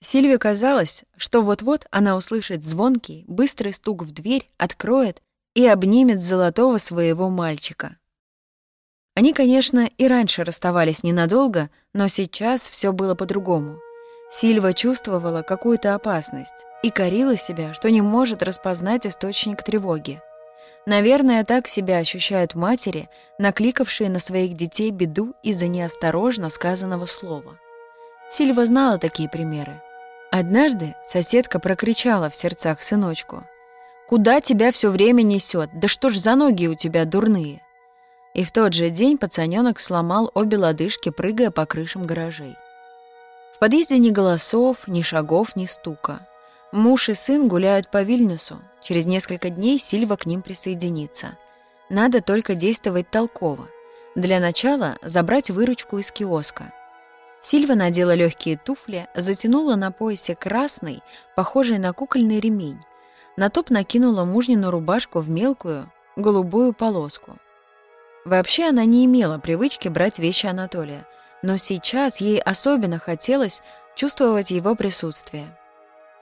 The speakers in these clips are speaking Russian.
Сильве казалось, что вот-вот она услышит звонкий, быстрый стук в дверь, откроет и обнимет золотого своего мальчика. Они, конечно, и раньше расставались ненадолго, но сейчас все было по-другому. Сильва чувствовала какую-то опасность и корила себя, что не может распознать источник тревоги. Наверное, так себя ощущают матери, накликавшие на своих детей беду из-за неосторожно сказанного слова. Сильва знала такие примеры. Однажды соседка прокричала в сердцах сыночку. «Куда тебя все время несет? Да что ж за ноги у тебя дурные?» И в тот же день пацаненок сломал обе лодыжки, прыгая по крышам гаражей. В подъезде ни голосов, ни шагов, ни стука. Муж и сын гуляют по Вильнюсу. Через несколько дней Сильва к ним присоединится. Надо только действовать толково. Для начала забрать выручку из киоска. Сильва надела легкие туфли, затянула на поясе красный, похожий на кукольный ремень. На топ накинула мужнину рубашку в мелкую, голубую полоску. Вообще она не имела привычки брать вещи Анатолия, но сейчас ей особенно хотелось чувствовать его присутствие.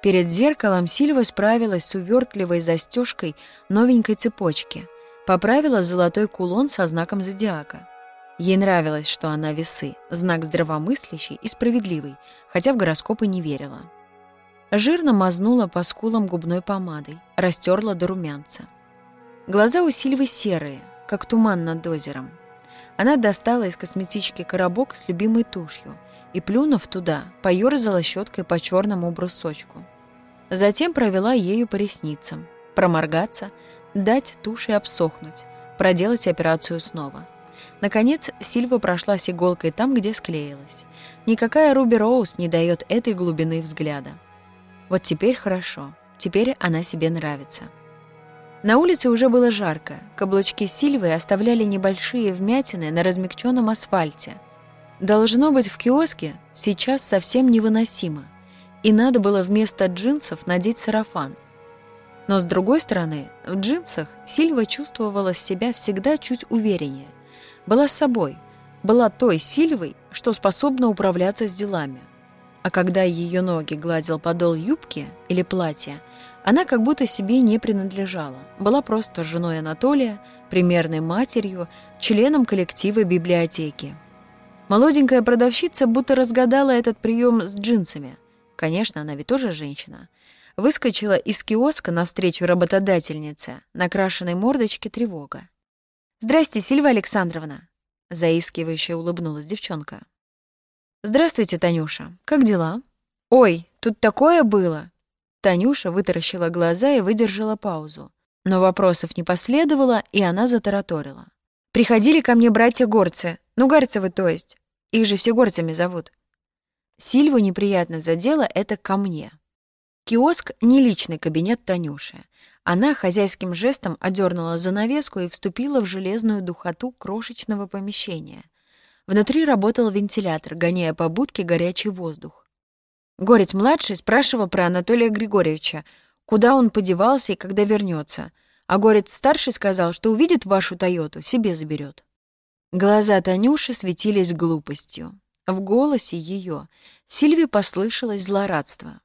Перед зеркалом Сильва справилась с увертливой застежкой новенькой цепочки, поправила золотой кулон со знаком зодиака. Ей нравилось, что она весы, знак здравомыслящий и справедливый, хотя в гороскопы не верила. Жирно мазнула по скулам губной помадой, растерла до румянца. Глаза у Сильвы серые, как туман над озером. Она достала из косметички коробок с любимой тушью и, плюнув туда, поёрзала щеткой по черному брусочку. Затем провела ею по ресницам, проморгаться, дать туши обсохнуть, проделать операцию снова — Наконец, Сильва прошлась иголкой там, где склеилась. Никакая Руби Роуз не дает этой глубины взгляда. Вот теперь хорошо, теперь она себе нравится. На улице уже было жарко, каблучки Сильвы оставляли небольшие вмятины на размягченном асфальте. Должно быть, в киоске сейчас совсем невыносимо, и надо было вместо джинсов надеть сарафан. Но с другой стороны, в джинсах Сильва чувствовала себя всегда чуть увереннее была собой, была той Сильвой, что способна управляться с делами. А когда ее ноги гладил подол юбки или платья, она как будто себе не принадлежала, была просто женой Анатолия, примерной матерью, членом коллектива библиотеки. Молоденькая продавщица будто разгадала этот прием с джинсами. Конечно, она ведь тоже женщина. Выскочила из киоска навстречу работодательнице, накрашенной мордочке тревога. «Здрасте, Сильва Александровна!» Заискивающе улыбнулась девчонка. «Здравствуйте, Танюша. Как дела?» «Ой, тут такое было!» Танюша вытаращила глаза и выдержала паузу. Но вопросов не последовало, и она затараторила. «Приходили ко мне братья-горцы. Ну, Гарцевы, то есть. Их же все горцами зовут. Сильву неприятно задело это ко мне. Киоск — не личный кабинет Танюши. Она хозяйским жестом одернула занавеску и вступила в железную духоту крошечного помещения. Внутри работал вентилятор, гоняя по будке горячий воздух. Горец-младший спрашивал про Анатолия Григорьевича, куда он подевался и когда вернется, а Горец-старший сказал, что увидит вашу «Тойоту», себе заберет. Глаза Танюши светились глупостью. В голосе ее Сильве послышалось злорадство.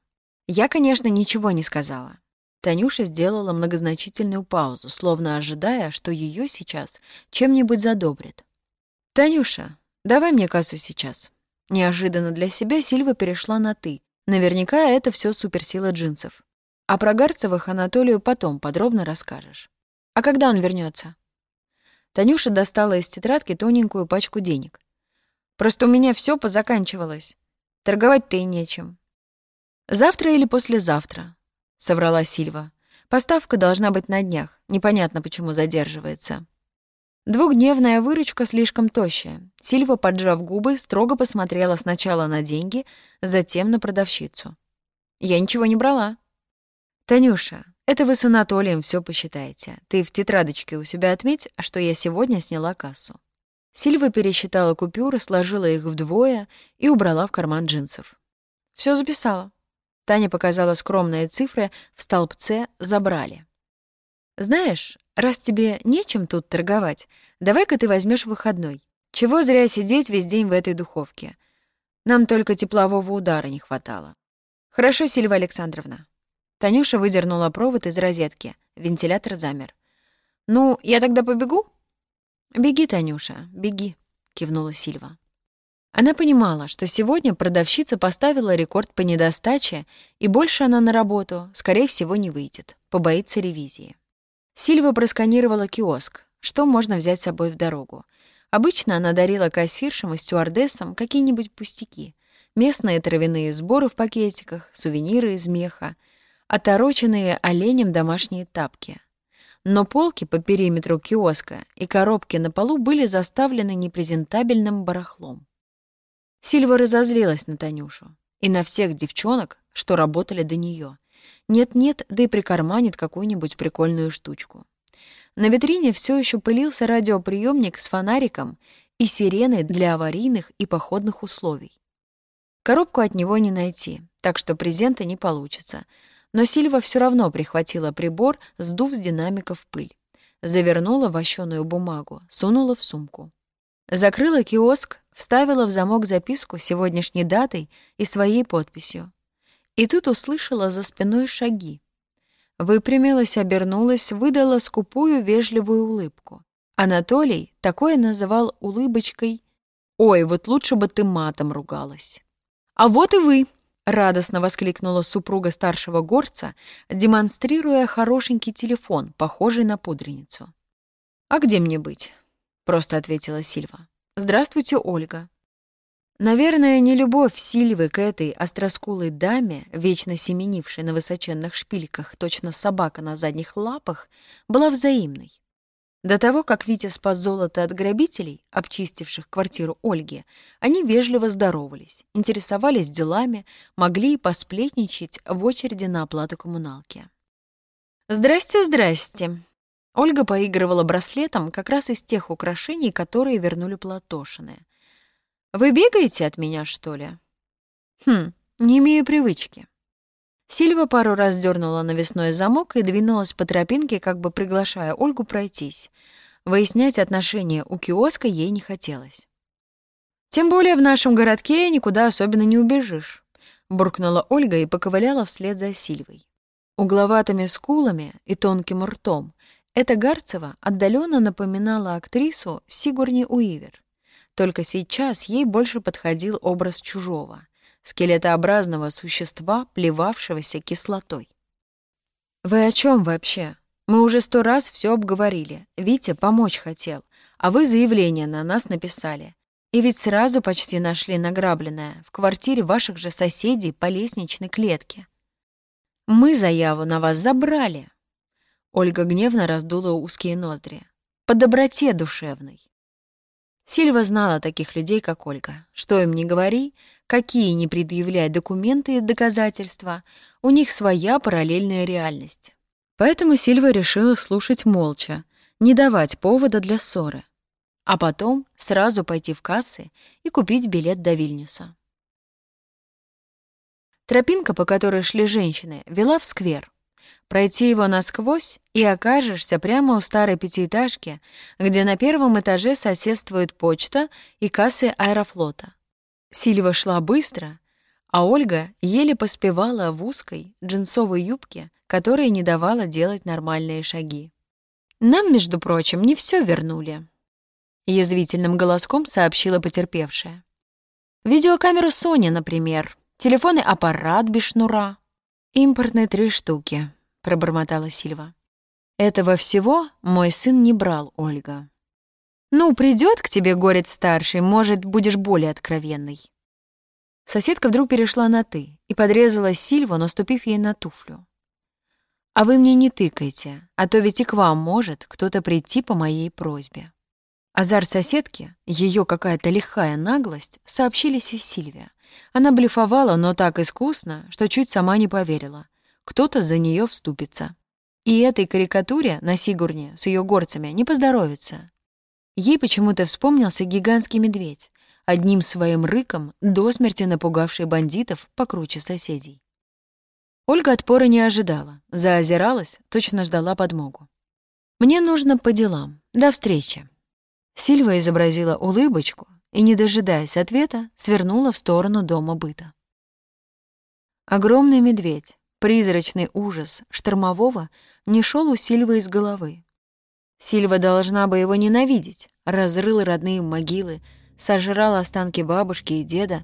Я, конечно, ничего не сказала. Танюша сделала многозначительную паузу, словно ожидая, что ее сейчас чем-нибудь задобрит. «Танюша, давай мне кассу сейчас». Неожиданно для себя Сильва перешла на «ты». Наверняка это все суперсила джинсов. А про Гарцевых Анатолию потом подробно расскажешь. А когда он вернется? Танюша достала из тетрадки тоненькую пачку денег. «Просто у меня все позаканчивалось. Торговать-то и нечем. Завтра или послезавтра соврала Сильва. Поставка должна быть на днях. Непонятно, почему задерживается. Двухдневная выручка слишком тощая. Сильва, поджав губы, строго посмотрела сначала на деньги, затем на продавщицу. Я ничего не брала. Танюша, это вы с Анатолием все посчитаете. Ты в тетрадочке у себя отметь, что я сегодня сняла кассу. Сильва пересчитала купюры, сложила их вдвое и убрала в карман джинсов. Все записала. Таня показала скромные цифры в столбце «Забрали». «Знаешь, раз тебе нечем тут торговать, давай-ка ты возьмешь выходной. Чего зря сидеть весь день в этой духовке? Нам только теплового удара не хватало». «Хорошо, Сильва Александровна». Танюша выдернула провод из розетки. Вентилятор замер. «Ну, я тогда побегу?» «Беги, Танюша, беги», — кивнула Сильва. Она понимала, что сегодня продавщица поставила рекорд по недостаче, и больше она на работу, скорее всего, не выйдет, побоится ревизии. Сильва просканировала киоск, что можно взять с собой в дорогу. Обычно она дарила кассиршам и стюардессам какие-нибудь пустяки. Местные травяные сборы в пакетиках, сувениры из меха, отороченные оленем домашние тапки. Но полки по периметру киоска и коробки на полу были заставлены непрезентабельным барахлом. Сильва разозлилась на Танюшу и на всех девчонок, что работали до нее. Нет-нет, да и прикарманит какую-нибудь прикольную штучку. На витрине все еще пылился радиоприемник с фонариком и сиреной для аварийных и походных условий. Коробку от него не найти, так что презента не получится. Но Сильва все равно прихватила прибор, сдув с динамиков пыль. Завернула вощеную бумагу, сунула в сумку. Закрыла киоск, вставила в замок записку сегодняшней датой и своей подписью. И тут услышала за спиной шаги. Выпрямилась, обернулась, выдала скупую вежливую улыбку. Анатолий такое называл улыбочкой «Ой, вот лучше бы ты матом ругалась». «А вот и вы!» — радостно воскликнула супруга старшего горца, демонстрируя хорошенький телефон, похожий на пудреницу. «А где мне быть?» — просто ответила Сильва. «Здравствуйте, Ольга». Наверное, не любовь Сильвы к этой остроскулой даме, вечно семенившей на высоченных шпильках, точно собака на задних лапах, была взаимной. До того, как Витя спас золото от грабителей, обчистивших квартиру Ольги, они вежливо здоровались, интересовались делами, могли и посплетничать в очереди на оплату коммуналки. «Здрасте, здрасте!» Ольга поигрывала браслетом как раз из тех украшений, которые вернули Платошины. «Вы бегаете от меня, что ли?» «Хм, не имею привычки». Сильва пару раз дернула навесной замок и двинулась по тропинке, как бы приглашая Ольгу пройтись. Выяснять отношения у киоска ей не хотелось. «Тем более в нашем городке никуда особенно не убежишь», — буркнула Ольга и поковыляла вслед за Сильвой. Угловатыми скулами и тонким ртом эта Гарцева отдаленно напоминала актрису Сигурни Уивер. Только сейчас ей больше подходил образ чужого, скелетообразного существа, плевавшегося кислотой. «Вы о чем вообще? Мы уже сто раз все обговорили. Витя помочь хотел, а вы заявление на нас написали. И ведь сразу почти нашли награбленное в квартире ваших же соседей по лестничной клетке. Мы заяву на вас забрали, Ольга гневно раздула узкие ноздри. По доброте душевной. Сильва знала таких людей, как Ольга. Что им не говори, какие не предъявляй документы и доказательства, у них своя параллельная реальность. Поэтому Сильва решила слушать молча, не давать повода для ссоры. А потом сразу пойти в кассы и купить билет до Вильнюса. Тропинка, по которой шли женщины, вела в сквер. Пройти его насквозь, и окажешься прямо у старой пятиэтажки, где на первом этаже соседствует почта и кассы аэрофлота. Сильва шла быстро, а Ольга еле поспевала в узкой джинсовой юбке, которая не давала делать нормальные шаги. «Нам, между прочим, не все вернули», — язвительным голоском сообщила потерпевшая. «Видеокамеру Сони, например, телефонный аппарат без шнура, импортные три штуки», — пробормотала Сильва. «Этого всего мой сын не брал, Ольга». «Ну, придет к тебе горец-старший, может, будешь более откровенной». Соседка вдруг перешла на «ты» и подрезала Сильву, наступив ей на туфлю. «А вы мне не тыкайте, а то ведь и к вам может кто-то прийти по моей просьбе». Азар соседки, ее какая-то лихая наглость, сообщились и Сильвия. Она блефовала, но так искусно, что чуть сама не поверила кто-то за нее вступится. И этой карикатуре на Сигурне с ее горцами не поздоровится. Ей почему-то вспомнился гигантский медведь, одним своим рыком до смерти напугавший бандитов покруче соседей. Ольга отпора не ожидала, заозиралась, точно ждала подмогу. «Мне нужно по делам. До встречи». Сильва изобразила улыбочку и, не дожидаясь ответа, свернула в сторону дома быта. Огромный медведь, призрачный ужас штормового не шел у Сильвы из головы. Сильва должна бы его ненавидеть, разрыл родные могилы, сожрал останки бабушки и деда.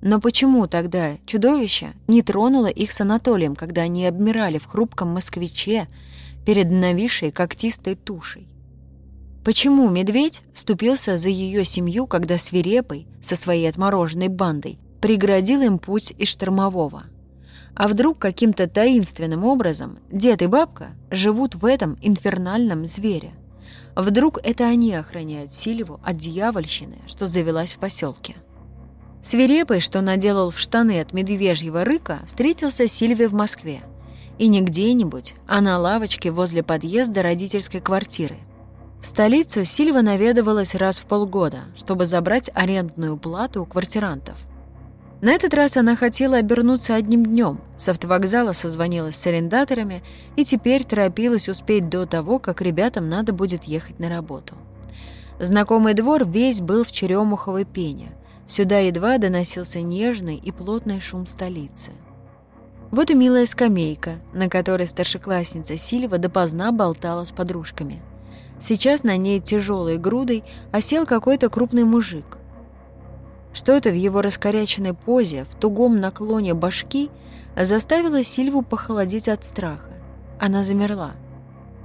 Но почему тогда чудовище не тронуло их с Анатолием, когда они обмирали в хрупком москвиче перед нависшей когтистой тушей? Почему медведь вступился за ее семью, когда свирепый, со своей отмороженной бандой, преградил им путь из штормового? А вдруг каким-то таинственным образом дед и бабка живут в этом инфернальном звере? Вдруг это они охраняют Сильву от дьявольщины, что завелась в поселке? Свирепый, что наделал в штаны от медвежьего рыка, встретился Сильве в Москве. И не где-нибудь, а на лавочке возле подъезда родительской квартиры. В столицу Сильва наведывалась раз в полгода, чтобы забрать арендную плату у квартирантов – на этот раз она хотела обернуться одним днем. С автовокзала созвонилась с арендаторами и теперь торопилась успеть до того, как ребятам надо будет ехать на работу. Знакомый двор весь был в черемуховой пене. Сюда едва доносился нежный и плотный шум столицы. Вот и милая скамейка, на которой старшеклассница Сильва допоздна болтала с подружками. Сейчас на ней тяжелой грудой осел какой-то крупный мужик – что-то в его раскоряченной позе, в тугом наклоне башки заставило Сильву похолодеть от страха. Она замерла.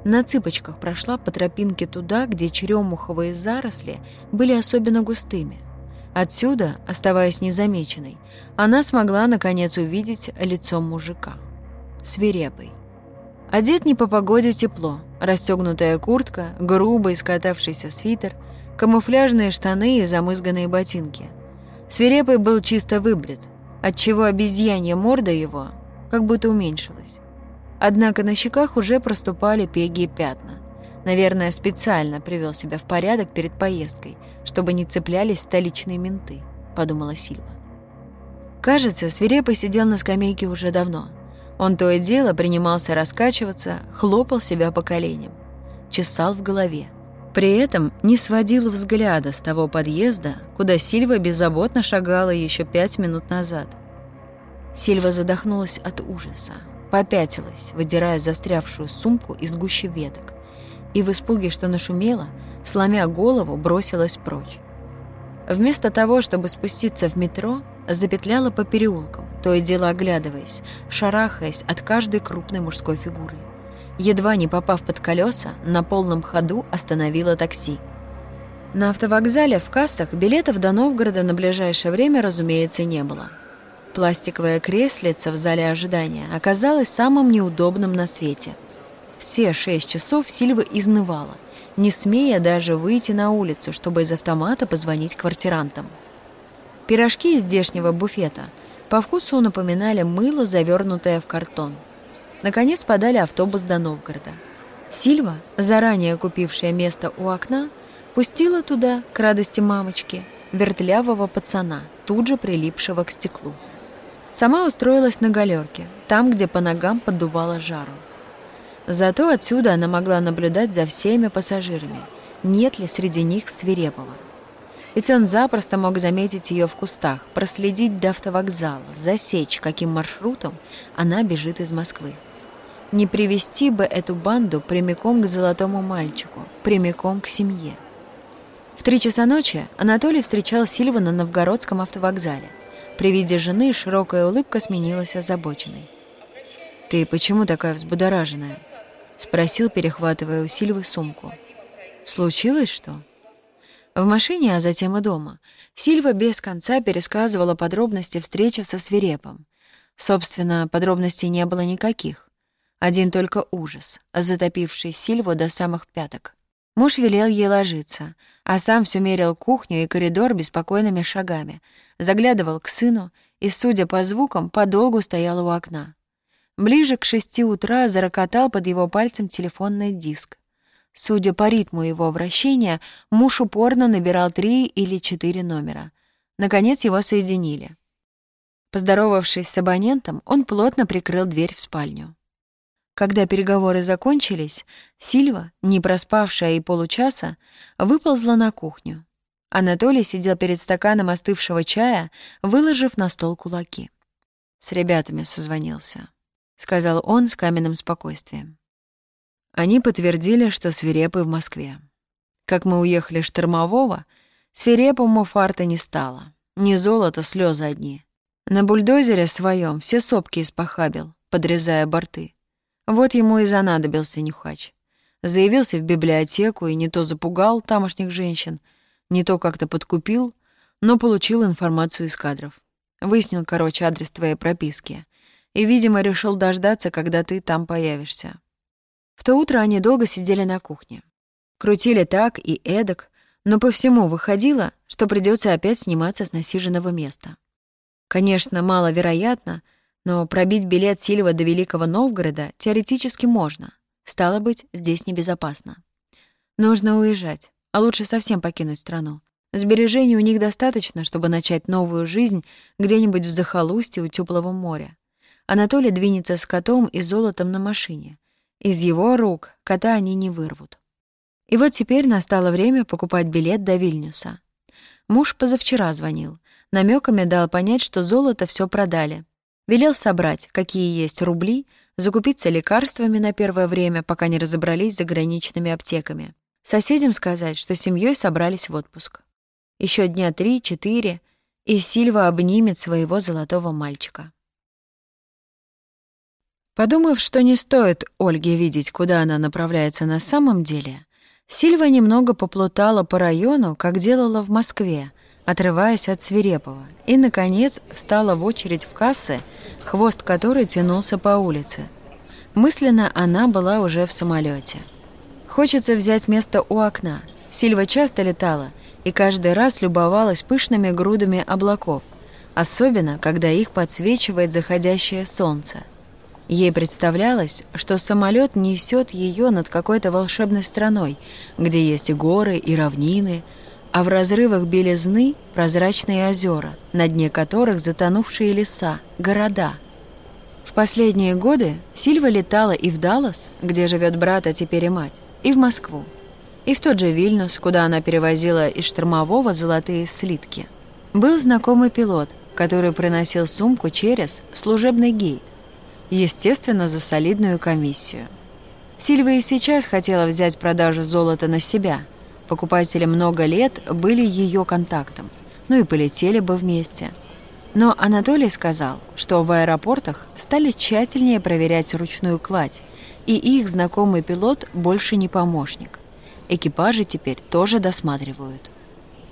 На цыпочках прошла по тропинке туда, где черемуховые заросли были особенно густыми. Отсюда, оставаясь незамеченной, она смогла наконец увидеть лицо мужика. Свирепый. Одет не по погоде тепло, расстегнутая куртка, грубый скатавшийся свитер, камуфляжные штаны и замызганные ботинки – Свирепый был чисто выбрит, отчего обезьянья морда его как будто уменьшилась. Однако на щеках уже проступали пеги и пятна. Наверное, специально привел себя в порядок перед поездкой, чтобы не цеплялись столичные менты, подумала Сильва. Кажется, свирепый сидел на скамейке уже давно. Он то и дело принимался раскачиваться, хлопал себя по коленям, чесал в голове. При этом не сводил взгляда с того подъезда, куда Сильва беззаботно шагала еще пять минут назад. Сильва задохнулась от ужаса, попятилась, выдирая застрявшую сумку из гущи веток, и в испуге, что нашумела, сломя голову, бросилась прочь. Вместо того, чтобы спуститься в метро, запетляла по переулкам, то и дело оглядываясь, шарахаясь от каждой крупной мужской фигуры едва не попав под колеса, на полном ходу остановила такси. На автовокзале в кассах билетов до Новгорода на ближайшее время, разумеется, не было. Пластиковое креслице в зале ожидания оказалось самым неудобным на свете. Все шесть часов Сильва изнывала, не смея даже выйти на улицу, чтобы из автомата позвонить квартирантам. Пирожки из здешнего буфета по вкусу напоминали мыло, завернутое в картон – Наконец подали автобус до Новгорода. Сильва, заранее купившая место у окна, пустила туда, к радости мамочки, вертлявого пацана, тут же прилипшего к стеклу. Сама устроилась на галерке, там, где по ногам поддувало жару. Зато отсюда она могла наблюдать за всеми пассажирами, нет ли среди них свирепого. Ведь он запросто мог заметить ее в кустах, проследить до автовокзала, засечь, каким маршрутом она бежит из Москвы. Не привести бы эту банду прямиком к золотому мальчику, прямиком к семье. В три часа ночи Анатолий встречал Сильва на Новгородском автовокзале. При виде жены широкая улыбка сменилась озабоченной. «Ты почему такая взбудораженная?» — спросил, перехватывая у Сильвы сумку. «Случилось что?» В машине, а затем и дома, Сильва без конца пересказывала подробности встречи со свирепом. Собственно, подробностей не было никаких. Один только ужас, затопивший Сильву до самых пяток. Муж велел ей ложиться, а сам все мерил кухню и коридор беспокойными шагами, заглядывал к сыну и, судя по звукам, подолгу стоял у окна. Ближе к шести утра зарокотал под его пальцем телефонный диск. Судя по ритму его вращения, муж упорно набирал три или четыре номера. Наконец его соединили. Поздоровавшись с абонентом, он плотно прикрыл дверь в спальню. Когда переговоры закончились, Сильва, не проспавшая и получаса, выползла на кухню. Анатолий сидел перед стаканом остывшего чая, выложив на стол кулаки. С ребятами созвонился, сказал он с каменным спокойствием. Они подтвердили, что свирепый в Москве. Как мы уехали штормового, свирепому фарта не стало. Не золото, слезы одни. На бульдозере своем все сопки испохабил, подрезая борты. Вот ему и занадобился нюхач. Заявился в библиотеку и не то запугал тамошних женщин, не то как-то подкупил, но получил информацию из кадров. Выяснил, короче, адрес твоей прописки. И, видимо, решил дождаться, когда ты там появишься. В то утро они долго сидели на кухне. Крутили так и эдак, но по всему выходило, что придется опять сниматься с насиженного места. Конечно, маловероятно, но пробить билет Сильва до Великого Новгорода теоретически можно. Стало быть, здесь небезопасно. Нужно уезжать, а лучше совсем покинуть страну. Сбережений у них достаточно, чтобы начать новую жизнь где-нибудь в захолустье у теплого моря. Анатолий двинется с котом и золотом на машине. Из его рук кота они не вырвут. И вот теперь настало время покупать билет до Вильнюса. Муж позавчера звонил. намеками дал понять, что золото все продали. Велел собрать, какие есть рубли, закупиться лекарствами на первое время, пока не разобрались с заграничными аптеками. Соседям сказать, что семьей собрались в отпуск. Еще дня три-четыре, и Сильва обнимет своего золотого мальчика. Подумав, что не стоит Ольге видеть, куда она направляется на самом деле, Сильва немного поплутала по району, как делала в Москве, отрываясь от свирепого, и, наконец, встала в очередь в кассы, хвост которой тянулся по улице. Мысленно она была уже в самолете. Хочется взять место у окна. Сильва часто летала и каждый раз любовалась пышными грудами облаков, особенно, когда их подсвечивает заходящее солнце. Ей представлялось, что самолет несет ее над какой-то волшебной страной, где есть и горы, и равнины, а в разрывах белизны прозрачные озера, на дне которых затонувшие леса, города. В последние годы Сильва летала и в Даллас, где живет брат, а теперь и мать, и в Москву, и в тот же Вильнюс, куда она перевозила из штормового золотые слитки. Был знакомый пилот, который приносил сумку через служебный гейт, естественно, за солидную комиссию. Сильва и сейчас хотела взять продажу золота на себя. Покупатели много лет были ее контактом, ну и полетели бы вместе. Но Анатолий сказал, что в аэропортах стали тщательнее проверять ручную кладь, и их знакомый пилот больше не помощник. Экипажи теперь тоже досматривают.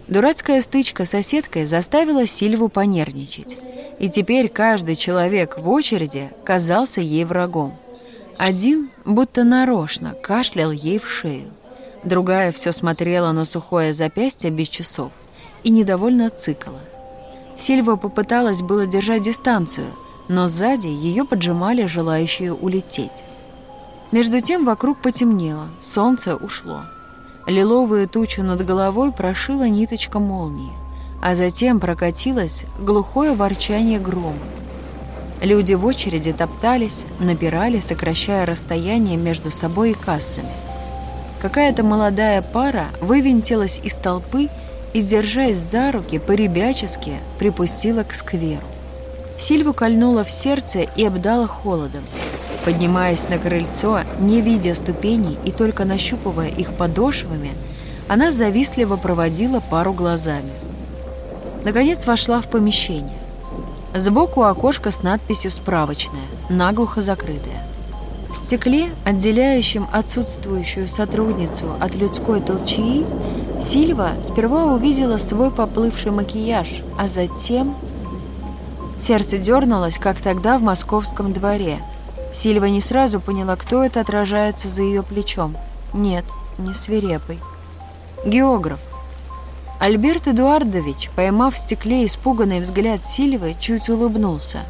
Дурацкая стычка с соседкой заставила Сильву понервничать и теперь каждый человек в очереди казался ей врагом. Один, будто нарочно, кашлял ей в шею. Другая все смотрела на сухое запястье без часов и недовольно цикала. Сильва попыталась было держать дистанцию, но сзади ее поджимали желающие улететь. Между тем вокруг потемнело, солнце ушло. Лиловую тучу над головой прошила ниточка молнии а затем прокатилось глухое ворчание грома. Люди в очереди топтались, напирали, сокращая расстояние между собой и кассами. Какая-то молодая пара вывинтилась из толпы и, держась за руки, по-ребячески припустила к скверу. Сильву кольнула в сердце и обдала холодом. Поднимаясь на крыльцо, не видя ступеней и только нащупывая их подошвами, она завистливо проводила пару глазами – Наконец вошла в помещение. Сбоку окошко с надписью «Справочная», наглухо закрытое. Стекле, отделяющем отсутствующую сотрудницу от людской толчии, Сильва сперва увидела свой поплывший макияж, а затем... Сердце дернулось, как тогда в московском дворе. Сильва не сразу поняла, кто это отражается за ее плечом. Нет, не свирепый. Географ. Альберт Эдуардович, поймав в стекле испуганный взгляд Сильвы, чуть улыбнулся.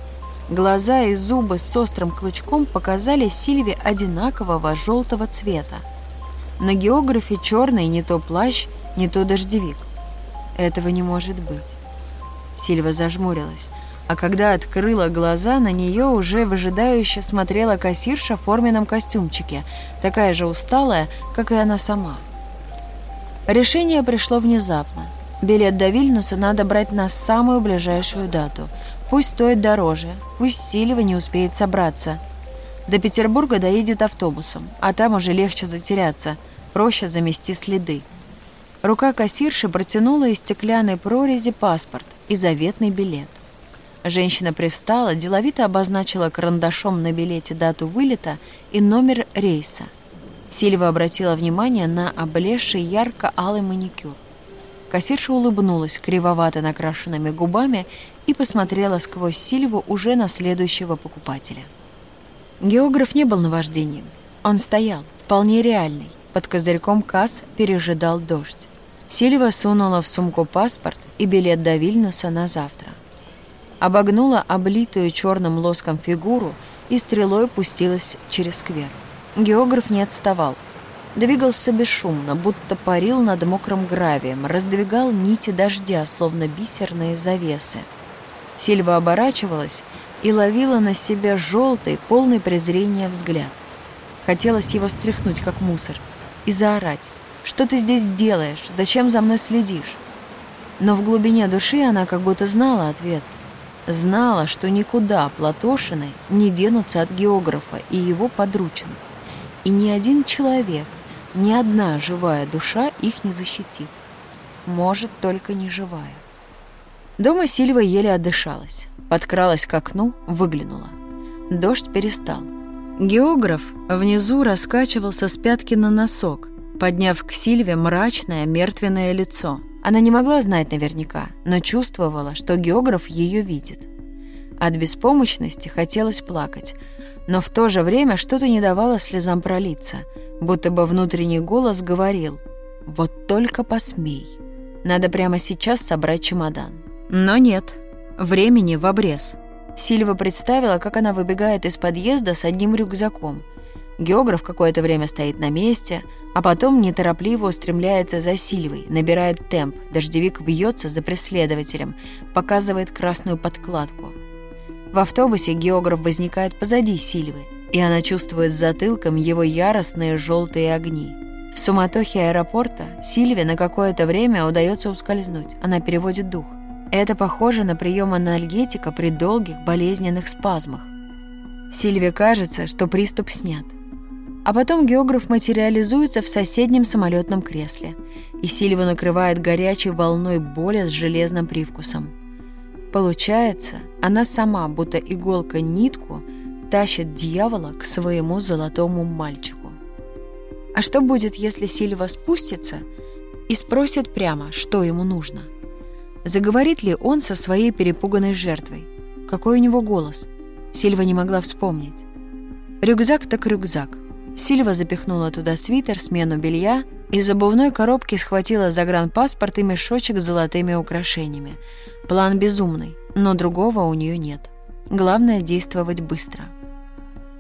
Глаза и зубы с острым клычком показали Сильве одинакового желтого цвета. На географе черный не то плащ, не то дождевик. Этого не может быть. Сильва зажмурилась, а когда открыла глаза, на нее уже выжидающе смотрела кассирша в форменном костюмчике, такая же усталая, как и она сама. Решение пришло внезапно. Билет до Вильнюса надо брать на самую ближайшую дату. Пусть стоит дороже, пусть Сильва не успеет собраться. До Петербурга доедет автобусом, а там уже легче затеряться, проще замести следы. Рука кассирши протянула из стеклянной прорези паспорт и заветный билет. Женщина привстала, деловито обозначила карандашом на билете дату вылета и номер рейса. Сильва обратила внимание на облезший ярко-алый маникюр. Кассирша улыбнулась кривовато накрашенными губами и посмотрела сквозь Сильву уже на следующего покупателя. Географ не был наваждением. Он стоял, вполне реальный. Под козырьком касс пережидал дождь. Сильва сунула в сумку паспорт и билет до Вильнюса на завтра. Обогнула облитую черным лоском фигуру и стрелой пустилась через сквер. Географ не отставал — Двигался бесшумно, будто парил над мокрым гравием, раздвигал нити дождя, словно бисерные завесы. Сильва оборачивалась и ловила на себя желтый, полный презрения взгляд. Хотелось его стряхнуть, как мусор, и заорать. «Что ты здесь делаешь? Зачем за мной следишь?» Но в глубине души она как будто знала ответ. Знала, что никуда Платошины не денутся от географа и его подручных. И ни один человек, ни одна живая душа их не защитит. Может, только не живая. Дома Сильва еле отдышалась. Подкралась к окну, выглянула. Дождь перестал. Географ внизу раскачивался с пятки на носок, подняв к Сильве мрачное, мертвенное лицо. Она не могла знать наверняка, но чувствовала, что географ ее видит. От беспомощности хотелось плакать, но в то же время что-то не давало слезам пролиться, будто бы внутренний голос говорил «Вот только посмей». Надо прямо сейчас собрать чемодан. Но нет, времени в обрез. Сильва представила, как она выбегает из подъезда с одним рюкзаком. Географ какое-то время стоит на месте, а потом неторопливо устремляется за Сильвой, набирает темп, дождевик вьется за преследователем, показывает красную подкладку – в автобусе географ возникает позади Сильвы, и она чувствует затылком его яростные желтые огни. В суматохе аэропорта Сильве на какое-то время удается ускользнуть. Она переводит дух. Это похоже на прием анальгетика при долгих болезненных спазмах. Сильве кажется, что приступ снят. А потом географ материализуется в соседнем самолетном кресле, и Сильву накрывает горячей волной боли с железным привкусом. Получается, она сама, будто иголка нитку, тащит дьявола к своему золотому мальчику. А что будет, если Сильва спустится и спросит прямо, что ему нужно? Заговорит ли он со своей перепуганной жертвой? Какой у него голос? Сильва не могла вспомнить. Рюкзак так рюкзак. Сильва запихнула туда свитер, смену белья, из обувной коробки схватила загранпаспорт и мешочек с золотыми украшениями. План безумный, но другого у нее нет. Главное – действовать быстро.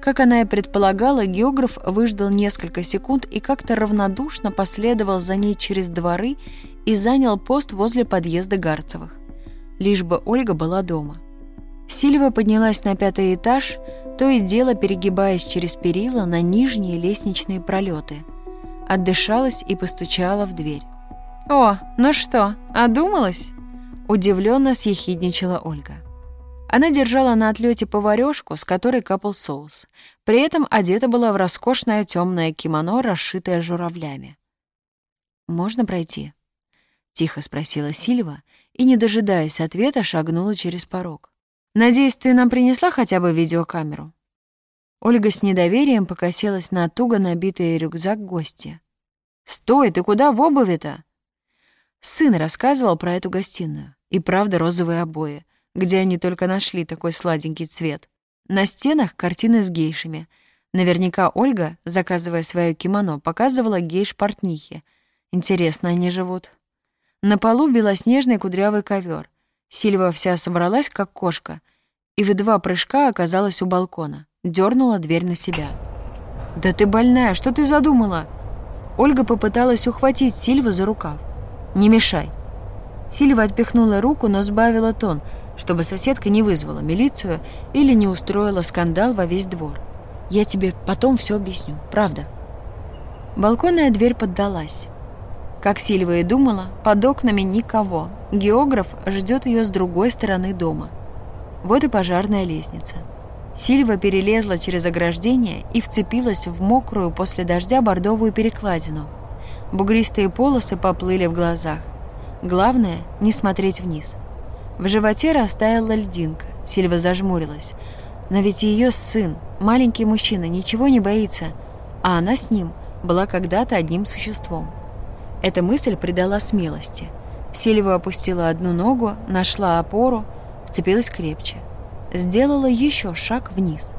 Как она и предполагала, географ выждал несколько секунд и как-то равнодушно последовал за ней через дворы и занял пост возле подъезда Гарцевых. Лишь бы Ольга была дома. Сильва поднялась на пятый этаж, то и дело перегибаясь через перила на нижние лестничные пролеты – отдышалась и постучала в дверь. «О, ну что, одумалась?» Удивленно съехидничала Ольга. Она держала на отлете поварёшку, с которой капал соус. При этом одета была в роскошное темное кимоно, расшитое журавлями. «Можно пройти?» — тихо спросила Сильва и, не дожидаясь ответа, шагнула через порог. «Надеюсь, ты нам принесла хотя бы видеокамеру?» Ольга с недоверием покосилась на туго набитый рюкзак гостя. «Стой, ты куда в обуви-то?» Сын рассказывал про эту гостиную. И правда розовые обои, где они только нашли такой сладенький цвет. На стенах картины с гейшами. Наверняка Ольга, заказывая свое кимоно, показывала гейш-портнихи. Интересно, они живут. На полу белоснежный кудрявый ковер. Сильва вся собралась, как кошка, и в два прыжка оказалась у балкона дернула дверь на себя. «Да ты больная, что ты задумала?» Ольга попыталась ухватить Сильву за рукав. «Не мешай». Сильва отпихнула руку, но сбавила тон, чтобы соседка не вызвала милицию или не устроила скандал во весь двор. «Я тебе потом все объясню, правда». Балконная дверь поддалась. Как Сильва и думала, под окнами никого. Географ ждет ее с другой стороны дома. Вот и пожарная лестница. Сильва перелезла через ограждение и вцепилась в мокрую после дождя бордовую перекладину. Бугристые полосы поплыли в глазах. Главное — не смотреть вниз. В животе растаяла льдинка. Сильва зажмурилась. Но ведь ее сын, маленький мужчина, ничего не боится, а она с ним была когда-то одним существом. Эта мысль придала смелости. Сильва опустила одну ногу, нашла опору, вцепилась крепче. Сделала еще шаг вниз.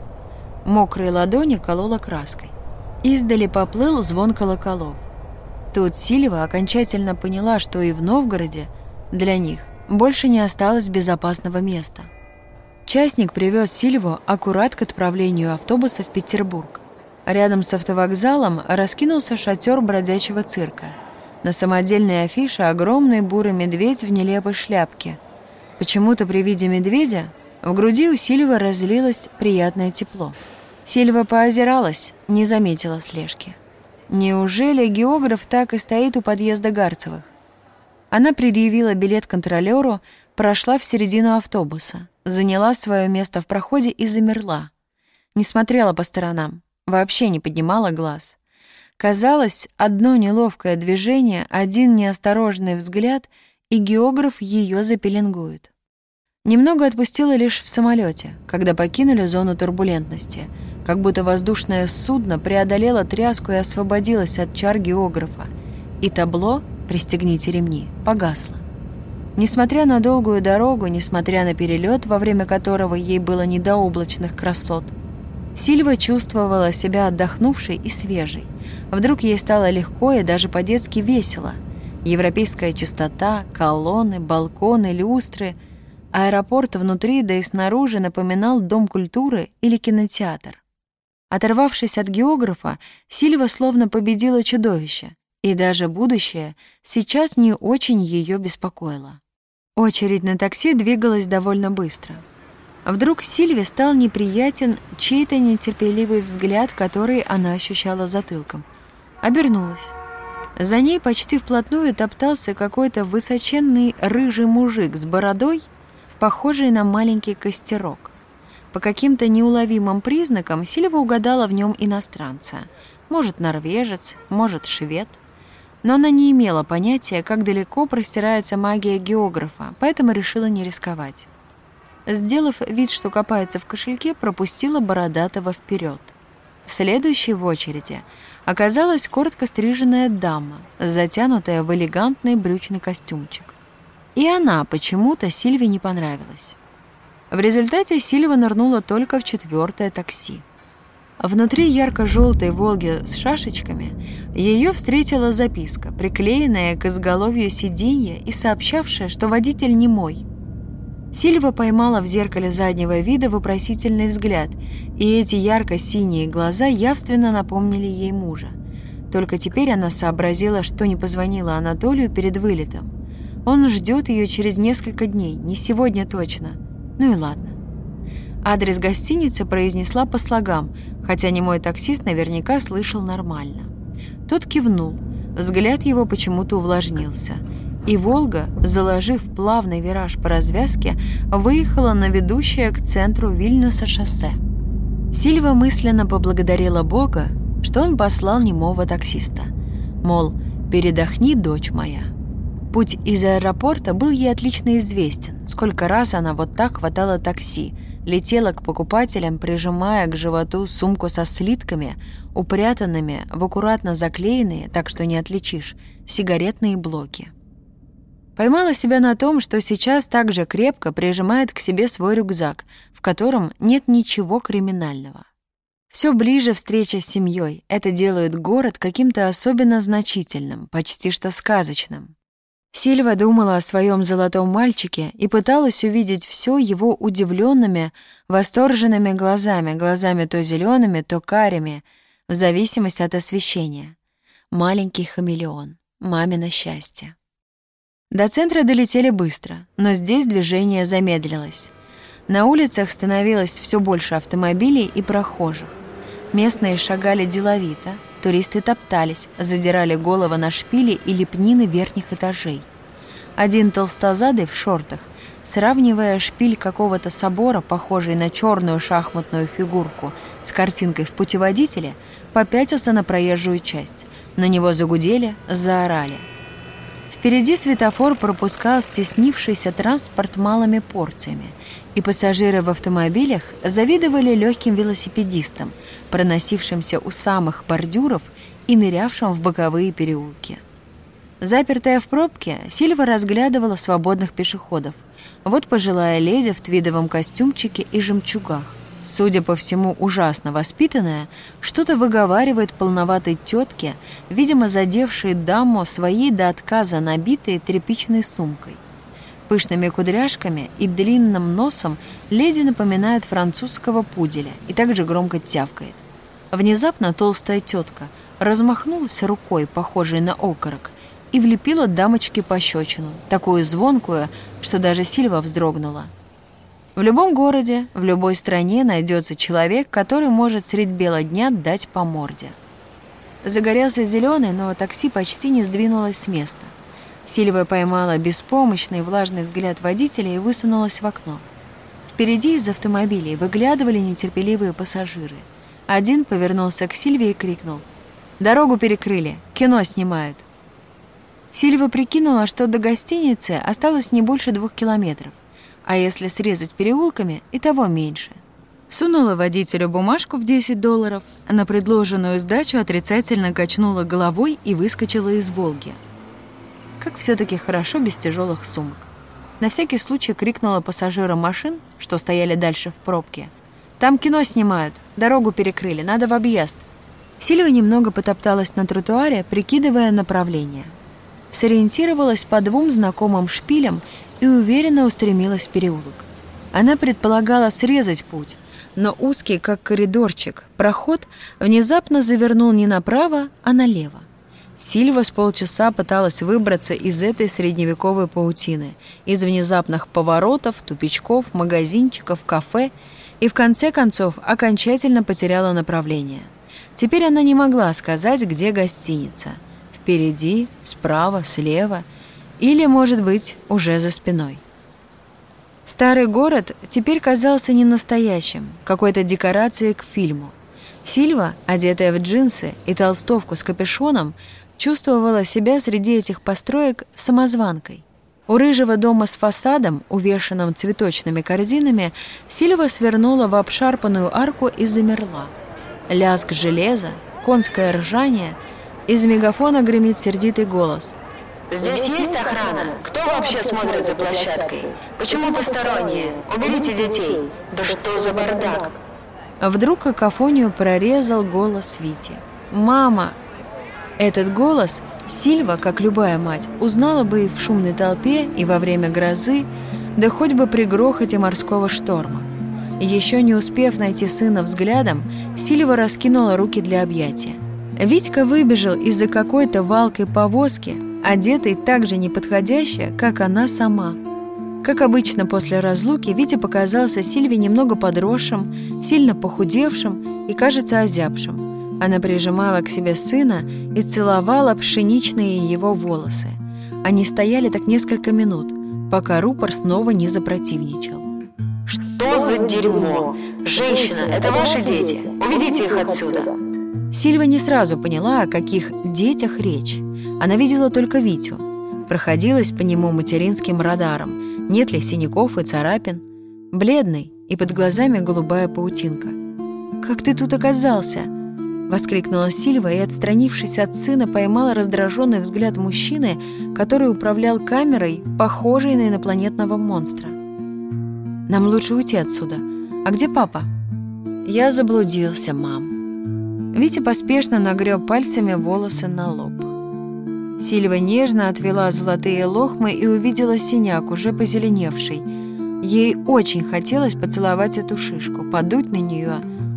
Мокрые ладони колола краской. Издали поплыл звон колоколов. Тут Сильва окончательно поняла, что и в Новгороде для них больше не осталось безопасного места. Частник привез Сильву аккурат к отправлению автобуса в Петербург. Рядом с автовокзалом раскинулся шатер бродячего цирка. На самодельной афише огромный бурый медведь в нелепой шляпке. Почему-то при виде медведя в груди у Сильвы разлилось приятное тепло. Сильва поозиралась, не заметила слежки. Неужели географ так и стоит у подъезда Гарцевых? Она предъявила билет контролеру, прошла в середину автобуса, заняла свое место в проходе и замерла. Не смотрела по сторонам, вообще не поднимала глаз. Казалось, одно неловкое движение, один неосторожный взгляд, и географ ее запеленгует. Немного отпустила лишь в самолете, когда покинули зону турбулентности, как будто воздушное судно преодолело тряску и освободилось от чар географа, и табло «Пристегните ремни» погасло. Несмотря на долгую дорогу, несмотря на перелет, во время которого ей было не до облачных красот, Сильва чувствовала себя отдохнувшей и свежей. Вдруг ей стало легко и даже по-детски весело. Европейская чистота, колонны, балконы, люстры — Аэропорт внутри, да и снаружи напоминал дом культуры или кинотеатр. Оторвавшись от географа, Сильва словно победила чудовище, и даже будущее сейчас не очень ее беспокоило. Очередь на такси двигалась довольно быстро. Вдруг Сильве стал неприятен чей-то нетерпеливый взгляд, который она ощущала затылком. Обернулась. За ней почти вплотную топтался какой-то высоченный рыжий мужик с бородой — похожий на маленький костерок. По каким-то неуловимым признакам Сильва угадала в нем иностранца. Может, норвежец, может, швед. Но она не имела понятия, как далеко простирается магия географа, поэтому решила не рисковать. Сделав вид, что копается в кошельке, пропустила Бородатого вперед. Следующей в очереди оказалась коротко стриженная дама, затянутая в элегантный брючный костюмчик. И она почему-то Сильве не понравилась. В результате Сильва нырнула только в четвертое такси. Внутри ярко-желтой «Волги» с шашечками ее встретила записка, приклеенная к изголовью сиденья и сообщавшая, что водитель не мой. Сильва поймала в зеркале заднего вида вопросительный взгляд, и эти ярко-синие глаза явственно напомнили ей мужа. Только теперь она сообразила, что не позвонила Анатолию перед вылетом. Он ждет ее через несколько дней, не сегодня точно. Ну и ладно. Адрес гостиницы произнесла по слогам, хотя не мой таксист наверняка слышал нормально. Тот кивнул, взгляд его почему-то увлажнился. И «Волга», заложив плавный вираж по развязке, выехала на ведущее к центру Вильнюса шоссе. Сильва мысленно поблагодарила Бога, что он послал немого таксиста. Мол, передохни, дочь моя. Путь из аэропорта был ей отлично известен. Сколько раз она вот так хватала такси, летела к покупателям, прижимая к животу сумку со слитками, упрятанными в аккуратно заклеенные, так что не отличишь, сигаретные блоки. Поймала себя на том, что сейчас также крепко прижимает к себе свой рюкзак, в котором нет ничего криминального. Все ближе встреча с семьей. Это делает город каким-то особенно значительным, почти что сказочным. Сильва думала о своем золотом мальчике и пыталась увидеть все его удивленными, восторженными глазами, глазами то зелеными, то карими, в зависимости от освещения. Маленький хамелеон, мамино счастье. До центра долетели быстро, но здесь движение замедлилось. На улицах становилось все больше автомобилей и прохожих. Местные шагали деловито, Туристы топтались, задирали головы на шпили и лепнины верхних этажей. Один толстозадый в шортах сравнивая шпиль какого-то собора, похожий на черную шахматную фигурку, с картинкой в путеводителе, попятился на проезжую часть. На него загудели, заорали. Впереди светофор пропускал стеснившийся транспорт малыми порциями, и пассажиры в автомобилях завидовали легким велосипедистам, проносившимся у самых бордюров и нырявшим в боковые переулки. Запертая в пробке, Сильва разглядывала свободных пешеходов. Вот пожилая леди в твидовом костюмчике и жемчугах. Судя по всему, ужасно воспитанная, что-то выговаривает полноватой тетке, видимо, задевшей даму своей до отказа набитой тряпичной сумкой. Пышными кудряшками и длинным носом леди напоминает французского пуделя и также громко тявкает. Внезапно толстая тетка размахнулась рукой, похожей на окорок, и влепила дамочке пощечину, такую звонкую, что даже Сильва вздрогнула. В любом городе, в любой стране найдется человек, который может средь бела дня дать по морде. Загорелся зеленый, но такси почти не сдвинулось с места. Сильва поймала беспомощный влажный взгляд водителя и высунулась в окно. Впереди из автомобилей выглядывали нетерпеливые пассажиры. Один повернулся к Сильве и крикнул. «Дорогу перекрыли, кино снимают». Сильва прикинула, что до гостиницы осталось не больше двух километров, а если срезать переулками, и того меньше. Сунула водителю бумажку в 10 долларов, на предложенную сдачу отрицательно качнула головой и выскочила из «Волги». Как все таки хорошо без тяжелых сумок. На всякий случай крикнула пассажирам машин, что стояли дальше в пробке. «Там кино снимают, дорогу перекрыли, надо в объезд». Сильва немного потопталась на тротуаре, прикидывая направление – сориентировалась по двум знакомым шпилям и уверенно устремилась в переулок. Она предполагала срезать путь, но узкий, как коридорчик, проход внезапно завернул не направо, а налево. Сильва с полчаса пыталась выбраться из этой средневековой паутины, из внезапных поворотов, тупичков, магазинчиков, кафе и в конце концов окончательно потеряла направление. Теперь она не могла сказать, где гостиница – Впереди, справа, слева или, может быть, уже за спиной. Старый город теперь казался не настоящим, какой-то декорацией к фильму. Сильва, одетая в джинсы и толстовку с капюшоном, чувствовала себя среди этих построек самозванкой. У рыжего дома с фасадом, увешанным цветочными корзинами, Сильва свернула в обшарпанную арку и замерла. Лязг железа, конское ржание — из мегафона гремит сердитый голос. «Здесь есть охрана? Кто вообще смотрит за площадкой? Почему посторонние? Уберите детей! Да что за бардак!» Вдруг какофонию прорезал голос Вити. «Мама!» Этот голос Сильва, как любая мать, узнала бы и в шумной толпе, и во время грозы, да хоть бы при грохоте морского шторма. Еще не успев найти сына взглядом, Сильва раскинула руки для объятия. Витька выбежал из-за какой-то валкой повозки, одетый так же неподходяще, как она сама. Как обычно после разлуки, Витя показался Сильве немного подросшим, сильно похудевшим и, кажется, озябшим. Она прижимала к себе сына и целовала пшеничные его волосы. Они стояли так несколько минут, пока рупор снова не запротивничал. «Что за дерьмо? Женщина, это ваши дети. Уведите их отсюда!» Сильва не сразу поняла, о каких детях речь. Она видела только Витю. Проходилась по нему материнским радаром. Нет ли синяков и царапин? Бледный и под глазами голубая паутинка. «Как ты тут оказался?» Воскликнула Сильва и, отстранившись от сына, поймала раздраженный взгляд мужчины, который управлял камерой, похожей на инопланетного монстра. «Нам лучше уйти отсюда. А где папа?» «Я заблудился, мам», Витя поспешно нагреб пальцами волосы на лоб. Сильва нежно отвела золотые лохмы и увидела синяк, уже позеленевший. Ей очень хотелось поцеловать эту шишку, подуть на нее,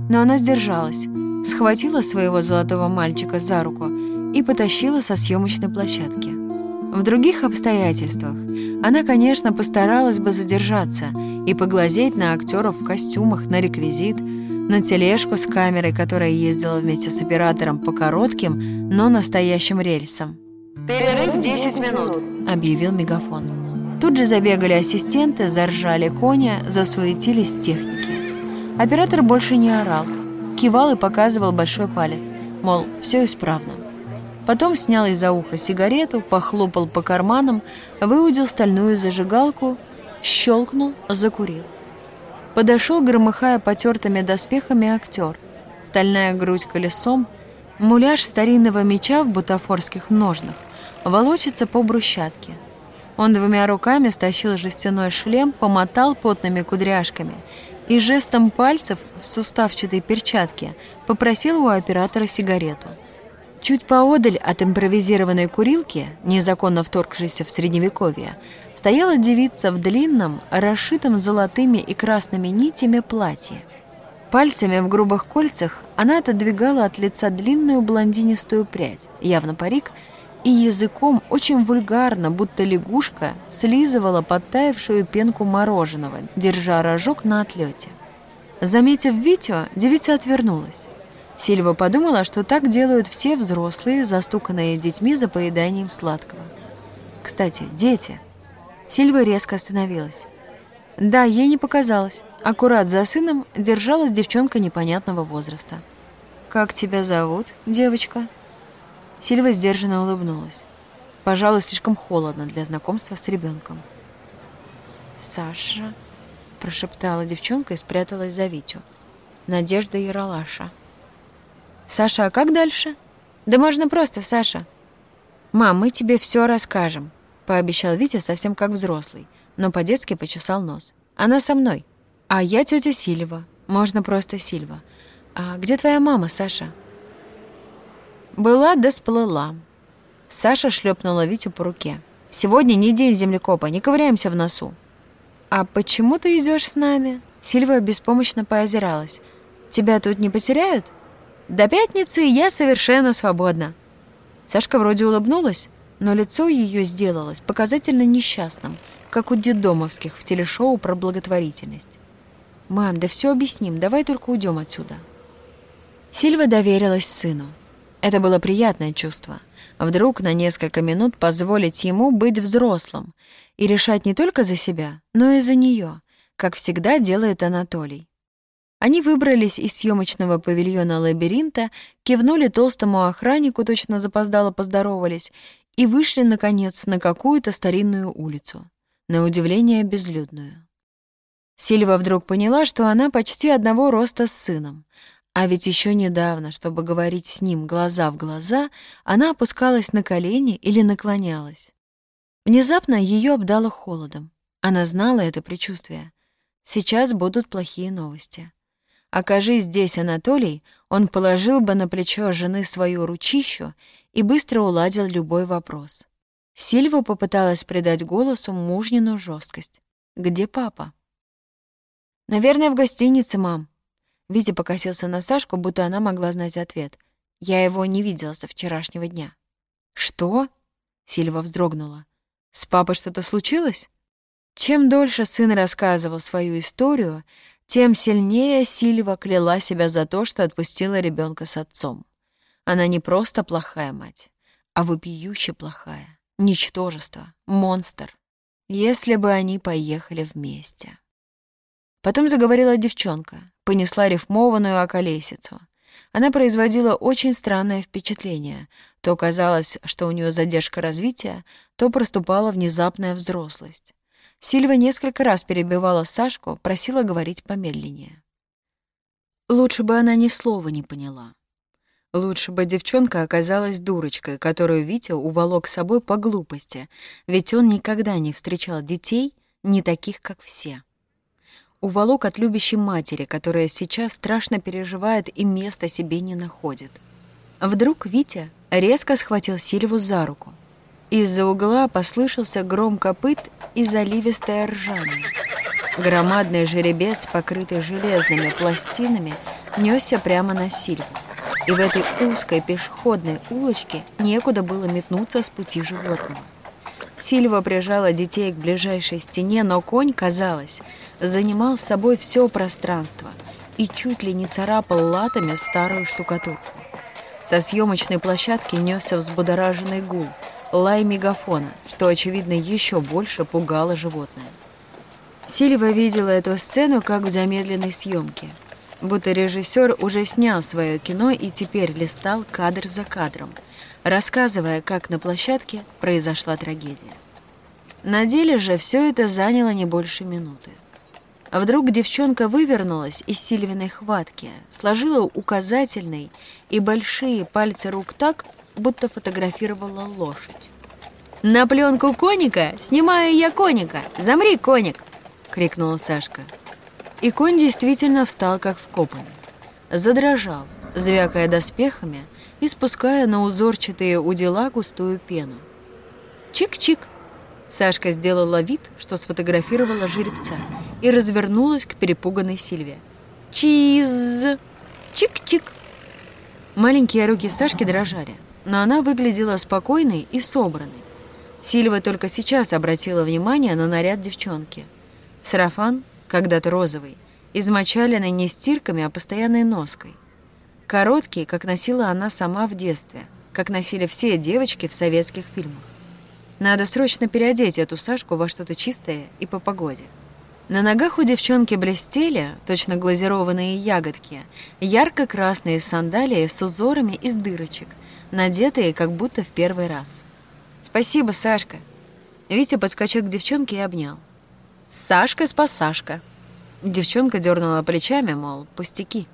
но она сдержалась, схватила своего золотого мальчика за руку и потащила со съемочной площадки. В других обстоятельствах она, конечно, постаралась бы задержаться и поглазеть на актеров в костюмах, на реквизит – на тележку с камерой, которая ездила вместе с оператором по коротким, но настоящим рельсам. «Перерыв 10 минут», — объявил мегафон. Тут же забегали ассистенты, заржали кони, засуетились техники. Оператор больше не орал, кивал и показывал большой палец, мол, все исправно. Потом снял из-за уха сигарету, похлопал по карманам, выудил стальную зажигалку, щелкнул, закурил. Подошел, громыхая потертыми доспехами, актер. Стальная грудь колесом, муляж старинного меча в бутафорских ножнах, волочится по брусчатке. Он двумя руками стащил жестяной шлем, помотал потными кудряшками и жестом пальцев в суставчатой перчатке попросил у оператора сигарету. Чуть поодаль от импровизированной курилки, незаконно вторгшейся в Средневековье, стояла девица в длинном, расшитом золотыми и красными нитями платье. Пальцами в грубых кольцах она отодвигала от лица длинную блондинистую прядь, явно парик, и языком очень вульгарно, будто лягушка, слизывала подтаявшую пенку мороженого, держа рожок на отлете. Заметив Витю, девица отвернулась. Сильва подумала, что так делают все взрослые, застуканные детьми за поеданием сладкого. Кстати, дети. Сильва резко остановилась. Да, ей не показалось. Аккурат за сыном держалась девчонка непонятного возраста. «Как тебя зовут, девочка?» Сильва сдержанно улыбнулась. Пожалуй, слишком холодно для знакомства с ребенком. «Саша», — прошептала девчонка и спряталась за Витю. «Надежда Яралаша». «Саша, а как дальше?» «Да можно просто, Саша». «Мам, мы тебе все расскажем», — пообещал Витя совсем как взрослый, но по-детски почесал нос. «Она со мной. А я тетя Сильва. Можно просто Сильва. А где твоя мама, Саша?» «Была да сплыла». Саша шлепнула Витю по руке. «Сегодня не день землекопа, не ковыряемся в носу». «А почему ты идешь с нами?» Сильва беспомощно поозиралась. «Тебя тут не потеряют?» До пятницы я совершенно свободна». Сашка вроде улыбнулась, но лицо ее сделалось показательно несчастным, как у дедомовских в телешоу про благотворительность. «Мам, да все объясним, давай только уйдем отсюда». Сильва доверилась сыну. Это было приятное чувство. Вдруг на несколько минут позволить ему быть взрослым и решать не только за себя, но и за нее, как всегда делает Анатолий. Они выбрались из съемочного павильона лабиринта, кивнули толстому охраннику, точно запоздало поздоровались, и вышли, наконец, на какую-то старинную улицу, на удивление безлюдную. Сильва вдруг поняла, что она почти одного роста с сыном, а ведь еще недавно, чтобы говорить с ним глаза в глаза, она опускалась на колени или наклонялась. Внезапно ее обдало холодом. Она знала это предчувствие. Сейчас будут плохие новости. Окажись здесь Анатолий, он положил бы на плечо жены свою ручищу и быстро уладил любой вопрос. Сильва попыталась придать голосу мужнину жесткость. «Где папа?» «Наверное, в гостинице, мам». Витя покосился на Сашку, будто она могла знать ответ. «Я его не видела со вчерашнего дня». «Что?» — Сильва вздрогнула. «С папой что-то случилось?» Чем дольше сын рассказывал свою историю, тем сильнее Сильва кляла себя за то, что отпустила ребенка с отцом. Она не просто плохая мать, а вопиюще плохая, ничтожество, монстр. Если бы они поехали вместе. Потом заговорила девчонка, понесла рифмованную околесицу. Она производила очень странное впечатление. То казалось, что у нее задержка развития, то проступала внезапная взрослость. Сильва несколько раз перебивала Сашку, просила говорить помедленнее. Лучше бы она ни слова не поняла. Лучше бы девчонка оказалась дурочкой, которую Витя уволок с собой по глупости, ведь он никогда не встречал детей, не таких, как все. Уволок от любящей матери, которая сейчас страшно переживает и места себе не находит. Вдруг Витя резко схватил Сильву за руку — из-за угла послышался гром копыт и заливистое ржание. Громадный жеребец, покрытый железными пластинами, несся прямо на Сильву. И в этой узкой пешеходной улочке некуда было метнуться с пути животного. Сильва прижала детей к ближайшей стене, но конь, казалось, занимал с собой все пространство и чуть ли не царапал латами старую штукатурку. Со съемочной площадки несся взбудораженный гул — лай мегафона, что, очевидно, еще больше пугало животное. Сильва видела эту сцену как в замедленной съемке, будто режиссер уже снял свое кино и теперь листал кадр за кадром, рассказывая, как на площадке произошла трагедия. На деле же все это заняло не больше минуты. А вдруг девчонка вывернулась из Сильвиной хватки, сложила указательный и большие пальцы рук так, будто фотографировала лошадь. «На пленку коника снимаю я коника! Замри, коник!» — крикнула Сашка. И конь действительно встал, как вкопанный. Задрожал, звякая доспехами и спуская на узорчатые удила густую пену. Чик-чик! Сашка сделала вид, что сфотографировала жеребца и развернулась к перепуганной Сильве. Чиз! Чик-чик! Маленькие руки Сашки дрожали, но она выглядела спокойной и собранной. Сильва только сейчас обратила внимание на наряд девчонки. Сарафан, когда-то розовый, измочаленный не стирками, а постоянной ноской. Короткий, как носила она сама в детстве, как носили все девочки в советских фильмах. Надо срочно переодеть эту Сашку во что-то чистое и по погоде. На ногах у девчонки блестели, точно глазированные ягодки, ярко-красные сандалии с узорами из дырочек, надетые как будто в первый раз. «Спасибо, Сашка!» Витя подскочил к девчонке и обнял. «Сашка спас Сашка!» Девчонка дернула плечами, мол, пустяки.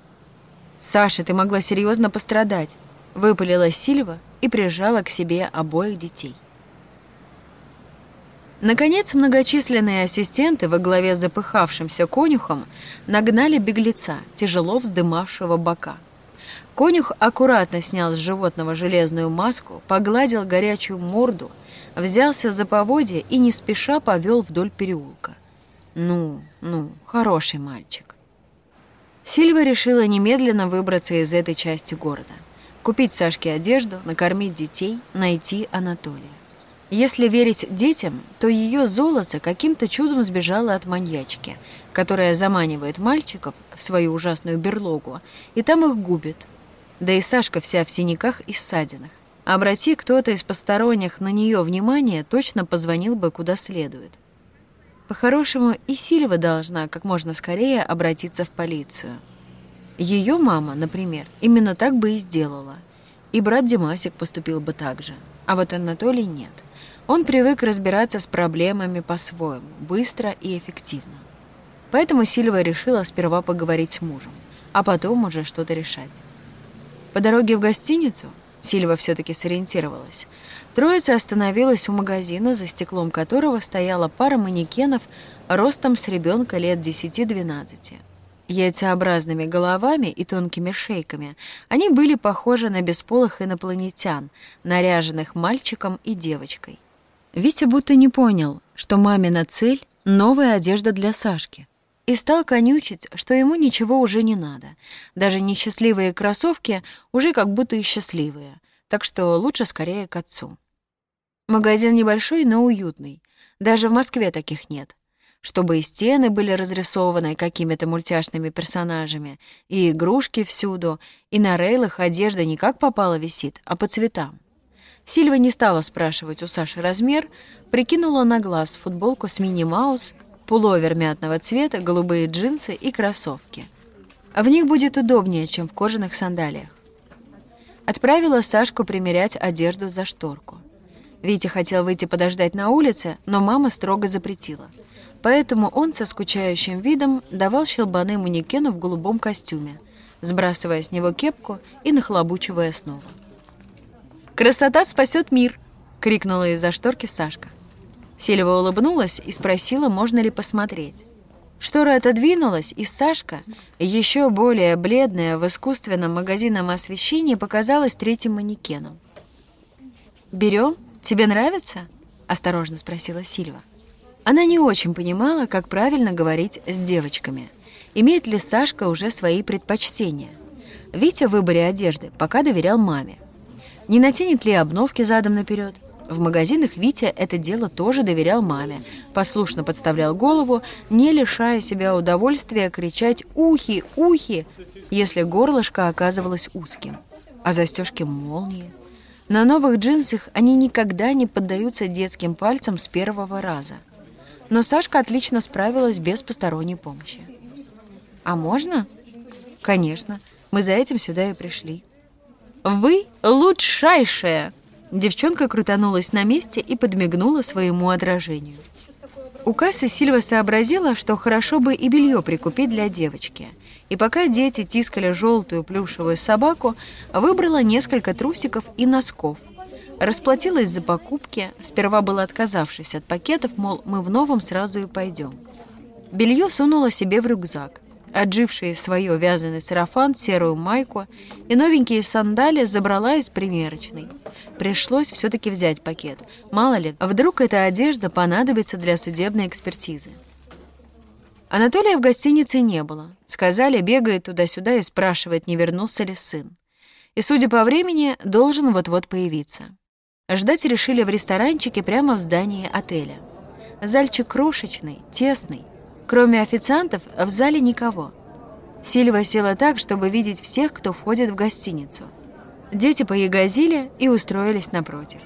«Саша, ты могла серьезно пострадать!» Выпалила Сильва и прижала к себе обоих детей. Наконец, многочисленные ассистенты во главе с запыхавшимся конюхом нагнали беглеца, тяжело вздымавшего бока. Конюх аккуратно снял с животного железную маску, погладил горячую морду, взялся за поводья и не спеша повел вдоль переулка. Ну, ну, хороший мальчик. Сильва решила немедленно выбраться из этой части города. Купить Сашке одежду, накормить детей, найти Анатолия. Если верить детям, то ее золото каким-то чудом сбежало от маньячки, которая заманивает мальчиков в свою ужасную берлогу, и там их губит. Да и Сашка вся в синяках и ссадинах. Обрати кто-то из посторонних на нее внимание, точно позвонил бы куда следует. По-хорошему, и Сильва должна как можно скорее обратиться в полицию. Ее мама, например, именно так бы и сделала. И брат Димасик поступил бы так же. А вот Анатолий нет. Он привык разбираться с проблемами по-своему, быстро и эффективно. Поэтому Сильва решила сперва поговорить с мужем, а потом уже что-то решать. По дороге в гостиницу Сильва все-таки сориентировалась. Троица остановилась у магазина, за стеклом которого стояла пара манекенов ростом с ребенка лет 10-12. Яйцеобразными головами и тонкими шейками они были похожи на бесполых инопланетян, наряженных мальчиком и девочкой. Витя будто не понял, что мамина цель — новая одежда для Сашки. И стал конючить, что ему ничего уже не надо. Даже несчастливые кроссовки уже как будто и счастливые. Так что лучше скорее к отцу. Магазин небольшой, но уютный. Даже в Москве таких нет. Чтобы и стены были разрисованы какими-то мультяшными персонажами, и игрушки всюду, и на рейлах одежда не как попало висит, а по цветам. Сильва не стала спрашивать у Саши размер, прикинула на глаз футболку с мини-маус, пуловер мятного цвета, голубые джинсы и кроссовки. В них будет удобнее, чем в кожаных сандалиях. Отправила Сашку примерять одежду за шторку. Витя хотел выйти подождать на улице, но мама строго запретила. Поэтому он со скучающим видом давал щелбаны манекену в голубом костюме, сбрасывая с него кепку и нахлобучивая снова. «Красота спасет мир!» — крикнула из-за шторки Сашка. Сильва улыбнулась и спросила, можно ли посмотреть. Штора отодвинулась, и Сашка, еще более бледная в искусственном магазинном освещении, показалась третьим манекеном. «Берем? Тебе нравится?» — осторожно спросила Сильва. Она не очень понимала, как правильно говорить с девочками. Имеет ли Сашка уже свои предпочтения? Витя в выборе одежды пока доверял маме. Не натянет ли обновки задом наперед? В магазинах Витя это дело тоже доверял маме. Послушно подставлял голову, не лишая себя удовольствия кричать «Ухи! Ухи!», если горлышко оказывалось узким. А застежки молнии? На новых джинсах они никогда не поддаются детским пальцам с первого раза. Но Сашка отлично справилась без посторонней помощи. «А можно?» «Конечно. Мы за этим сюда и пришли». «Вы лучшайшая!» Девчонка крутанулась на месте и подмигнула своему отражению. У кассы Сильва сообразила, что хорошо бы и белье прикупить для девочки. И пока дети тискали желтую плюшевую собаку, выбрала несколько трусиков и носков. Расплатилась за покупки, сперва была отказавшись от пакетов, мол, мы в новом сразу и пойдем. Белье сунула себе в рюкзак отжившие свое вязаный сарафан, серую майку и новенькие сандали забрала из примерочной. Пришлось все-таки взять пакет. Мало ли, вдруг эта одежда понадобится для судебной экспертизы. Анатолия в гостинице не было. Сказали, бегает туда-сюда и спрашивает, не вернулся ли сын. И, судя по времени, должен вот-вот появиться. Ждать решили в ресторанчике прямо в здании отеля. Зальчик крошечный, тесный, Кроме официантов, в зале никого. Сильва села так, чтобы видеть всех, кто входит в гостиницу. Дети поягозили и устроились напротив.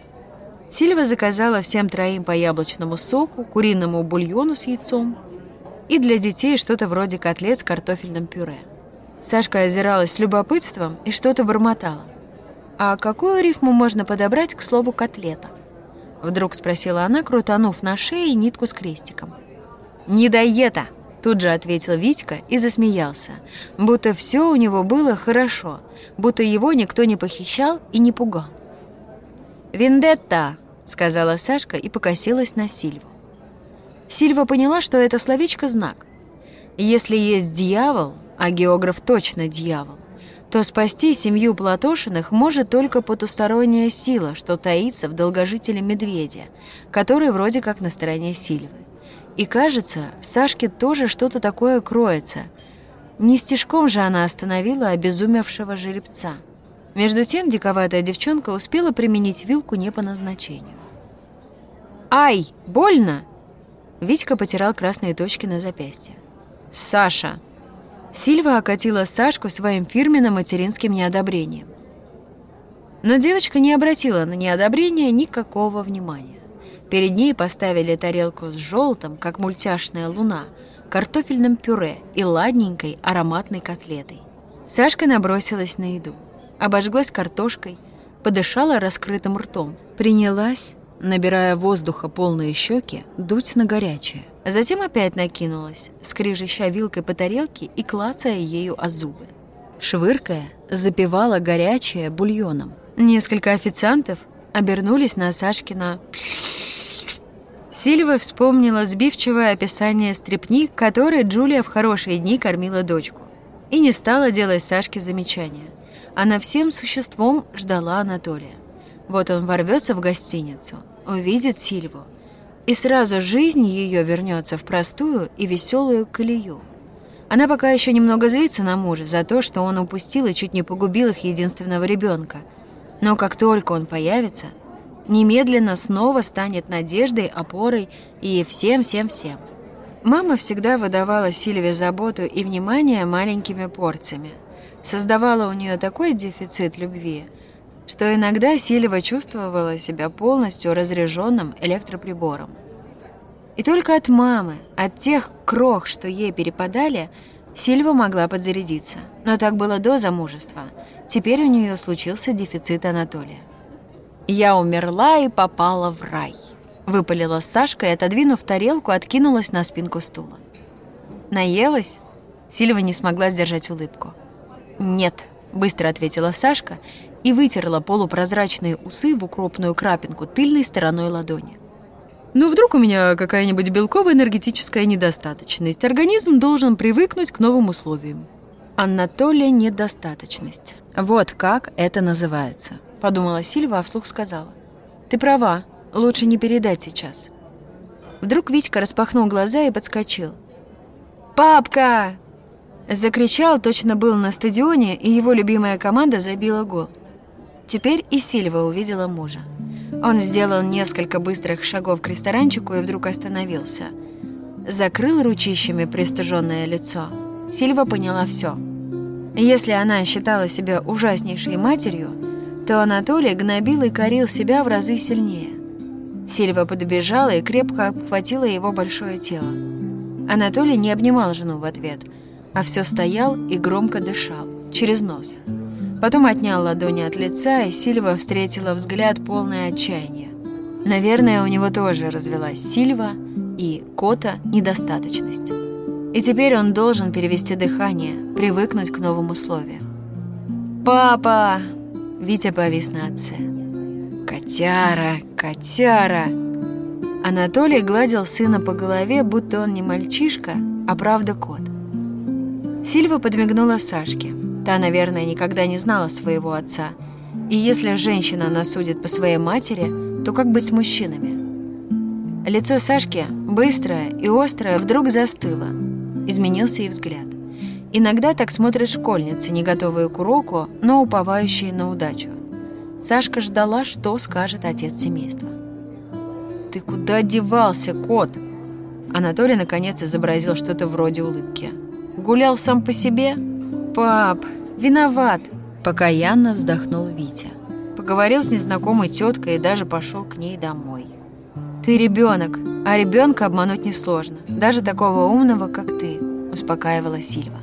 Сильва заказала всем троим по яблочному соку, куриному бульону с яйцом и для детей что-то вроде котлет с картофельным пюре. Сашка озиралась с любопытством и что-то бормотала. «А какую рифму можно подобрать к слову «котлета»?» Вдруг спросила она, крутанув на шее нитку с крестиком. «Не дай Тут же ответил Витька и засмеялся, будто все у него было хорошо, будто его никто не похищал и не пугал. «Вендетта!» — сказала Сашка и покосилась на Сильву. Сильва поняла, что это словечко — знак. Если есть дьявол, а географ точно дьявол, то спасти семью Платошиных может только потусторонняя сила, что таится в долгожителе медведя, который вроде как на стороне Сильвы. И кажется, в Сашке тоже что-то такое кроется. Не стежком же она остановила обезумевшего жеребца. Между тем диковатая девчонка успела применить вилку не по назначению. «Ай, больно!» Витька потирал красные точки на запястье. «Саша!» Сильва окатила Сашку своим фирменным материнским неодобрением. Но девочка не обратила на неодобрение никакого внимания. Перед ней поставили тарелку с желтым, как мультяшная луна, картофельным пюре и ладненькой ароматной котлетой. Сашка набросилась на еду, обожглась картошкой, подышала раскрытым ртом, принялась, набирая воздуха полные щеки, дуть на горячее. Затем опять накинулась, скрижища вилкой по тарелке и клацая ею о зубы. Швыркая, запивала горячее бульоном. Несколько официантов обернулись на Сашкина Сильва вспомнила сбивчивое описание стрепни, которой Джулия в хорошие дни кормила дочку. И не стала делать Сашке замечания. Она всем существом ждала Анатолия. Вот он ворвется в гостиницу, увидит Сильву, и сразу жизнь ее вернется в простую и веселую колею. Она пока еще немного злится на мужа за то, что он упустил и чуть не погубил их единственного ребенка. Но как только он появится – немедленно снова станет надеждой, опорой и всем-всем-всем. Мама всегда выдавала Сильве заботу и внимание маленькими порциями. Создавала у нее такой дефицит любви, что иногда Сильва чувствовала себя полностью разряженным электроприбором. И только от мамы, от тех крох, что ей перепадали, Сильва могла подзарядиться. Но так было до замужества. Теперь у нее случился дефицит Анатолия. «Я умерла и попала в рай», — выпалила Сашка и, отодвинув тарелку, откинулась на спинку стула. «Наелась?» Сильва не смогла сдержать улыбку. «Нет», — быстро ответила Сашка и вытерла полупрозрачные усы в укропную крапинку тыльной стороной ладони. «Ну, вдруг у меня какая-нибудь белковая энергетическая недостаточность. Организм должен привыкнуть к новым условиям». Анатолия недостаточность. Вот как это называется подумала Сильва, а вслух сказала. «Ты права, лучше не передать сейчас». Вдруг Витька распахнул глаза и подскочил. «Папка!» Закричал, точно был на стадионе, и его любимая команда забила гол. Теперь и Сильва увидела мужа. Он сделал несколько быстрых шагов к ресторанчику и вдруг остановился. Закрыл ручищами пристыженное лицо. Сильва поняла все. Если она считала себя ужаснейшей матерью, то Анатолий гнобил и корил себя в разы сильнее. Сильва подбежала и крепко обхватила его большое тело. Анатолий не обнимал жену в ответ, а все стоял и громко дышал, через нос. Потом отнял ладони от лица, и Сильва встретила взгляд полное отчаяния. Наверное, у него тоже развелась Сильва и кота недостаточность. И теперь он должен перевести дыхание, привыкнуть к новым условиям. «Папа!» — Витя повис на отце. «Котяра, котяра!» Анатолий гладил сына по голове, будто он не мальчишка, а правда кот. Сильва подмигнула Сашке. Та, наверное, никогда не знала своего отца. И если женщина насудит по своей матери, то как быть с мужчинами? Лицо Сашки, быстрое и острое, вдруг застыло. Изменился и взгляд. Иногда так смотрят школьницы, не готовые к уроку, но уповающие на удачу. Сашка ждала, что скажет отец семейства. «Ты куда девался, кот?» Анатолий, наконец, изобразил что-то вроде улыбки. «Гулял сам по себе?» «Пап, виноват!» Покаянно вздохнул Витя. Поговорил с незнакомой теткой и даже пошел к ней домой. «Ты ребенок, а ребенка обмануть несложно, даже такого умного, как ты», успокаивала Сильва.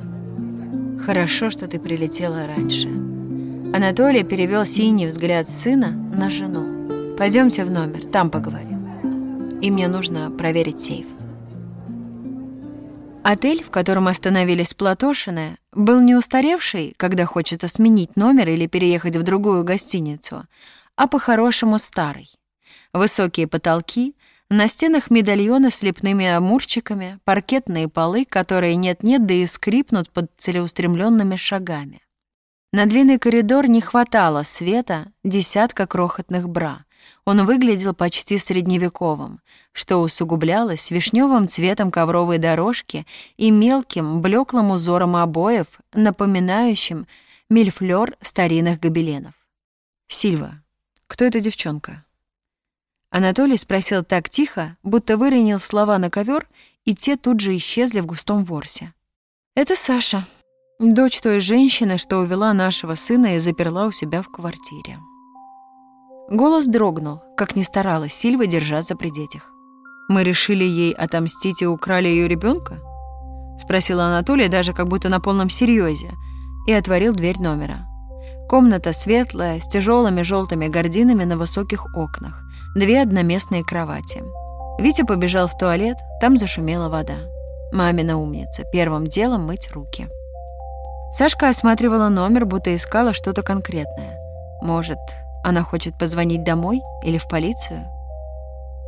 «Хорошо, что ты прилетела раньше». Анатолий перевел синий взгляд сына на жену. «Пойдемте в номер, там поговорим» и мне нужно проверить сейф. Отель, в котором остановились Платошины, был не устаревший, когда хочется сменить номер или переехать в другую гостиницу, а по-хорошему старый. Высокие потолки, на стенах медальоны с лепными амурчиками, паркетные полы, которые нет-нет, да и скрипнут под целеустремленными шагами. На длинный коридор не хватало света десятка крохотных бра, он выглядел почти средневековым, что усугублялось вишневым цветом ковровой дорожки и мелким, блеклым узором обоев, напоминающим мильфлёр старинных гобеленов. «Сильва, кто эта девчонка?» Анатолий спросил так тихо, будто выронил слова на ковер, и те тут же исчезли в густом ворсе. «Это Саша, дочь той женщины, что увела нашего сына и заперла у себя в квартире». Голос дрогнул, как ни старалась Сильва держаться при детях. «Мы решили ей отомстить и украли ее ребенка? Спросила Анатолия даже как будто на полном серьезе и отворил дверь номера. Комната светлая, с тяжелыми желтыми гардинами на высоких окнах, две одноместные кровати. Витя побежал в туалет, там зашумела вода. Мамина умница, первым делом мыть руки. Сашка осматривала номер, будто искала что-то конкретное. Может, она хочет позвонить домой или в полицию?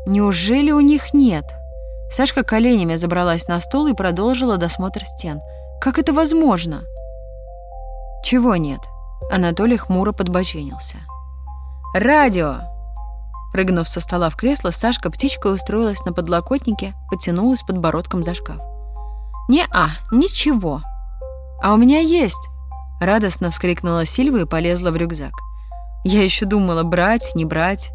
Неужели у них нет? Сашка коленями забралась на стул и продолжила досмотр стен. Как это возможно? Чего нет? Анатолий хмуро подбоченился. «Радио!» Прыгнув со стола в кресло, Сашка птичкой устроилась на подлокотнике, потянулась подбородком за шкаф. «Не-а, ничего!» «А у меня есть!» Радостно вскрикнула Сильва и полезла в рюкзак. Я еще думала, брать, не брать.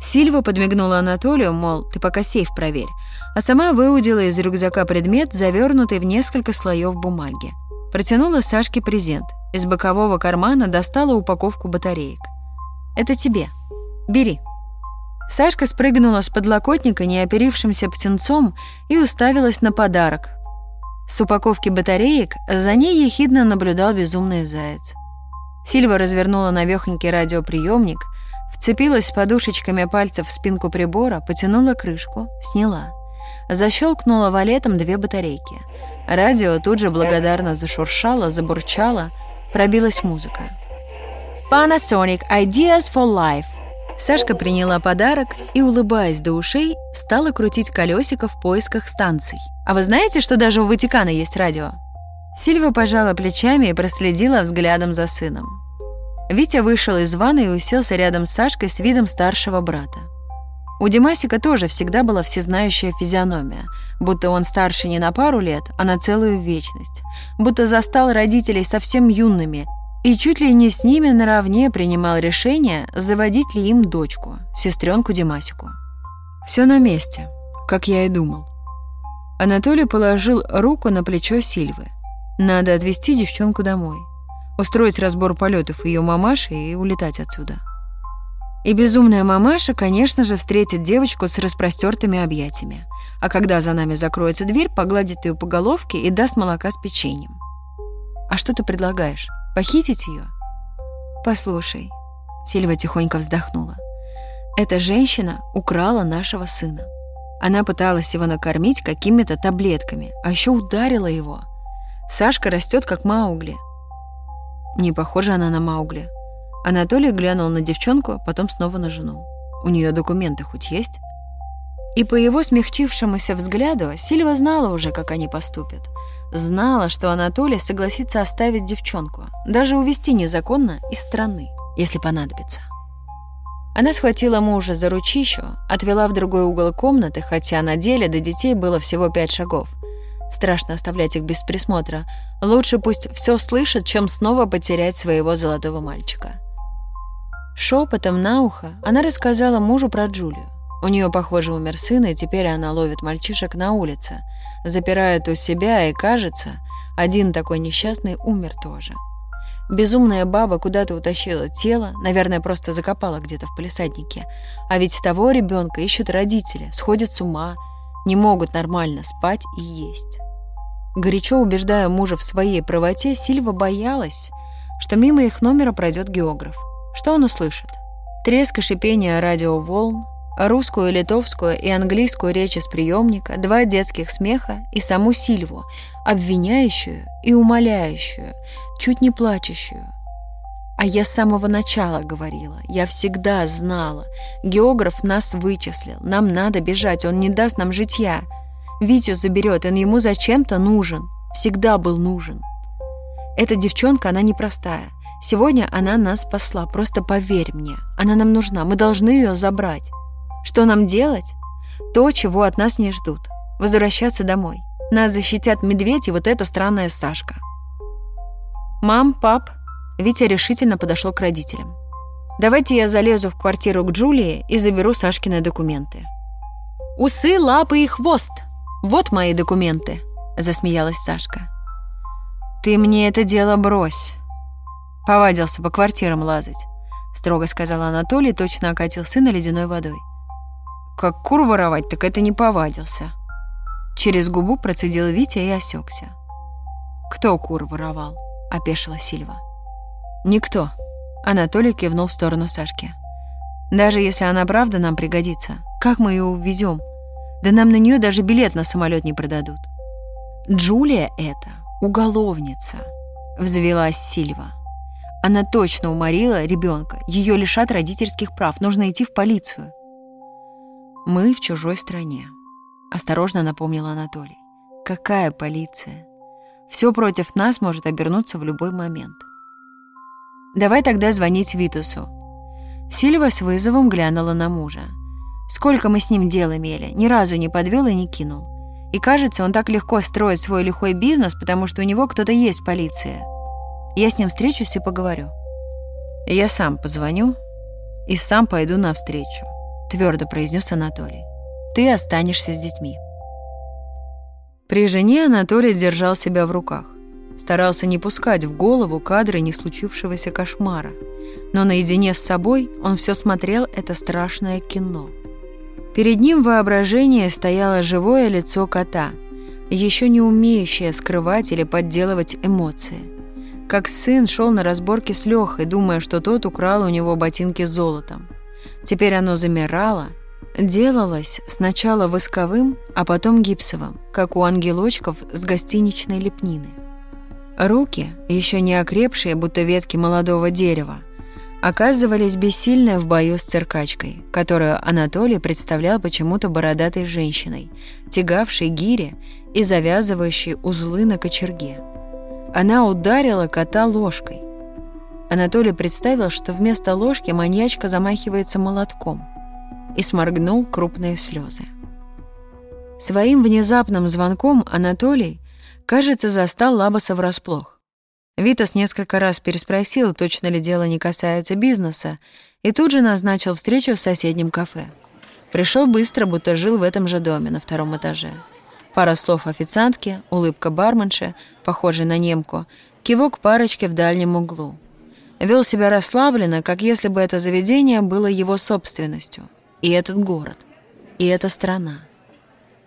Сильва подмигнула Анатолию, мол, ты пока сейф проверь, а сама выудила из рюкзака предмет, завернутый в несколько слоев бумаги. Протянула Сашке презент. Из бокового кармана достала упаковку батареек. «Это тебе. Бери». Сашка спрыгнула с подлокотника неоперившимся птенцом и уставилась на подарок. С упаковки батареек за ней ехидно наблюдал безумный заяц. Сильва развернула навехонький радиоприемник, вцепилась подушечками пальцев в спинку прибора, потянула крышку, сняла. Защелкнула валетом две батарейки. Радио тут же благодарно зашуршало, забурчало, пробилась музыка. Panasonic Ideas for Life. Сашка приняла подарок и, улыбаясь до ушей, стала крутить колесико в поисках станций. А вы знаете, что даже у Ватикана есть радио? Сильва пожала плечами и проследила взглядом за сыном. Витя вышел из ванны и уселся рядом с Сашкой с видом старшего брата. У Димасика тоже всегда была всезнающая физиономия, будто он старше не на пару лет, а на целую вечность, будто застал родителей совсем юными и чуть ли не с ними наравне принимал решение, заводить ли им дочку, сестренку Димасику. Все на месте, как я и думал. Анатолий положил руку на плечо Сильвы. Надо отвезти девчонку домой. устроить разбор полетов ее мамаши и улетать отсюда. И безумная мамаша, конечно же, встретит девочку с распростертыми объятиями, а когда за нами закроется дверь, погладит ее по головке и даст молока с печеньем. А что ты предлагаешь? Похитить ее? Послушай, Сильва тихонько вздохнула. Эта женщина украла нашего сына. Она пыталась его накормить какими-то таблетками, а еще ударила его. Сашка растет как Маугли. Не похожа она на Маугли. Анатолий глянул на девчонку, потом снова на жену. У нее документы хоть есть? И по его смягчившемуся взгляду Сильва знала уже, как они поступят. Знала, что Анатолий согласится оставить девчонку, даже увезти незаконно из страны, если понадобится. Она схватила мужа за ручищу, отвела в другой угол комнаты, хотя на деле до детей было всего пять шагов. Страшно оставлять их без присмотра. Лучше пусть все слышат, чем снова потерять своего золотого мальчика. Шепотом на ухо она рассказала мужу про Джулию. У нее, похоже, умер сын, и теперь она ловит мальчишек на улице, запирает у себя, и, кажется, один такой несчастный умер тоже. Безумная баба куда-то утащила тело, наверное, просто закопала где-то в палисаднике. А ведь того ребенка ищут родители, сходят с ума, не могут нормально спать и есть. Горячо убеждая мужа в своей правоте, Сильва боялась, что мимо их номера пройдет географ. Что он услышит? Треск и шипение радиоволн, русскую, литовскую и английскую речь из приемника, два детских смеха и саму Сильву, обвиняющую и умоляющую, чуть не плачущую. А я с самого начала говорила, я всегда знала. Географ нас вычислил, нам надо бежать, он не даст нам житья. Витю заберет, он ему зачем-то нужен, всегда был нужен. Эта девчонка, она непростая. Сегодня она нас спасла, просто поверь мне. Она нам нужна, мы должны ее забрать. Что нам делать? То, чего от нас не ждут. Возвращаться домой. Нас защитят медведь и вот эта странная Сашка. Мам, пап, Витя решительно подошел к родителям. Давайте я залезу в квартиру к Джулии и заберу Сашкины документы. Усы, лапы и хвост. Вот мои документы, засмеялась Сашка. Ты мне это дело брось. Повадился по квартирам лазать, строго сказал Анатолий, точно окатил сына ледяной водой. Как кур воровать, так это не повадился. Через губу процедил Витя и осекся. «Кто кур воровал?» – опешила Сильва. «Никто», – Анатолий кивнул в сторону Сашки. «Даже если она правда нам пригодится, как мы ее увезем? Да нам на нее даже билет на самолет не продадут». «Джулия это уголовница», – взвелась Сильва. Она точно уморила ребенка. Ее лишат родительских прав. Нужно идти в полицию. Мы в чужой стране. Осторожно напомнил Анатолий. Какая полиция? Все против нас может обернуться в любой момент. Давай тогда звонить Витусу. Сильва с вызовом глянула на мужа. Сколько мы с ним дел имели, ни разу не подвел и не кинул. И кажется, он так легко строит свой лихой бизнес, потому что у него кто-то есть в полиции. Я с ним встречусь и поговорю. Я сам позвоню и сам пойду навстречу, твердо произнес Анатолий. Ты останешься с детьми. При жене Анатолий держал себя в руках. Старался не пускать в голову кадры не случившегося кошмара. Но наедине с собой он все смотрел это страшное кино. Перед ним в воображении стояло живое лицо кота, еще не умеющее скрывать или подделывать эмоции как сын шел на разборки с Лехой, думая, что тот украл у него ботинки с золотом. Теперь оно замирало, делалось сначала восковым, а потом гипсовым, как у ангелочков с гостиничной лепнины. Руки, еще не окрепшие, будто ветки молодого дерева, оказывались бессильны в бою с циркачкой, которую Анатолий представлял почему-то бородатой женщиной, тягавшей гири и завязывающей узлы на кочерге. Она ударила кота ложкой. Анатолий представил, что вместо ложки маньячка замахивается молотком и сморгнул крупные слезы. Своим внезапным звонком Анатолий, кажется, застал Лабаса врасплох. Витас несколько раз переспросил, точно ли дело не касается бизнеса, и тут же назначил встречу в соседнем кафе. Пришел быстро, будто жил в этом же доме на втором этаже. Пара слов официантке, улыбка барменши, похожей на немку, Кивок парочки в дальнем углу. Вел себя расслабленно, как если бы это заведение было его собственностью. И этот город. И эта страна.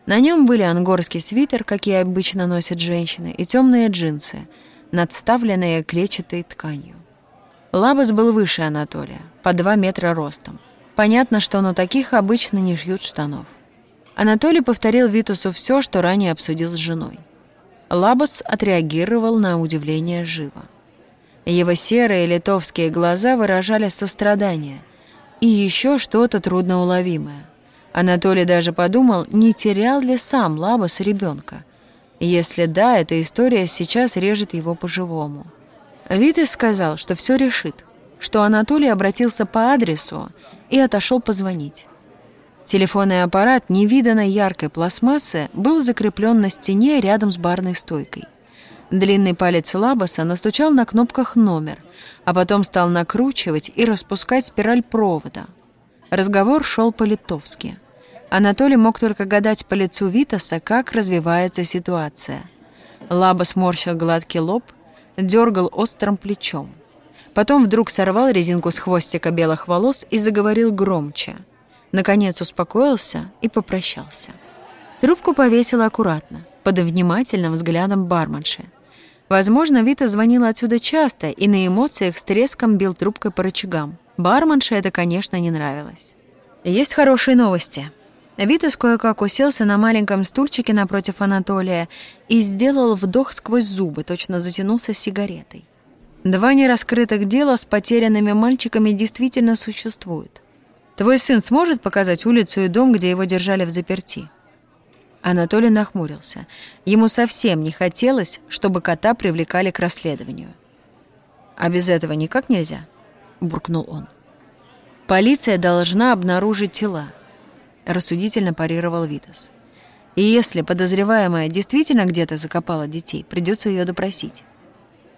На нем были ангорский свитер, какие обычно носят женщины, и темные джинсы, надставленные клетчатой тканью. Лабус был выше Анатолия, под два метра ростом. Понятно, что на таких обычно не шьют штанов. Анатолий повторил Витусу все, что ранее обсудил с женой. Лабус отреагировал на удивление живо. Его серые литовские глаза выражали сострадание и еще что-то трудноуловимое. Анатолий даже подумал, не терял ли сам Лабус ребенка. Если да, эта история сейчас режет его по-живому. Витас сказал, что все решит, что Анатолий обратился по адресу и отошел позвонить. Телефонный аппарат невиданной яркой пластмассы был закреплен на стене рядом с барной стойкой. Длинный палец Лабоса настучал на кнопках номер, а потом стал накручивать и распускать спираль провода. Разговор шел по-литовски. Анатолий мог только гадать по лицу Витаса, как развивается ситуация. Лабос морщил гладкий лоб, дергал острым плечом. Потом вдруг сорвал резинку с хвостика белых волос и заговорил громче. Наконец успокоился и попрощался. Трубку повесила аккуратно, под внимательным взглядом барменши. Возможно, Вита звонила отсюда часто и на эмоциях с треском бил трубкой по рычагам. Барменше это, конечно, не нравилось. Есть хорошие новости. Витас кое-как уселся на маленьком стульчике напротив Анатолия и сделал вдох сквозь зубы, точно затянулся сигаретой. Два нераскрытых дела с потерянными мальчиками действительно существуют. Твой сын сможет показать улицу и дом, где его держали в заперти?» Анатолий нахмурился. Ему совсем не хотелось, чтобы кота привлекали к расследованию. «А без этого никак нельзя?» — буркнул он. «Полиция должна обнаружить тела рассудительно парировал Витас. И если подозреваемая действительно где-то закопала детей, придется ее допросить.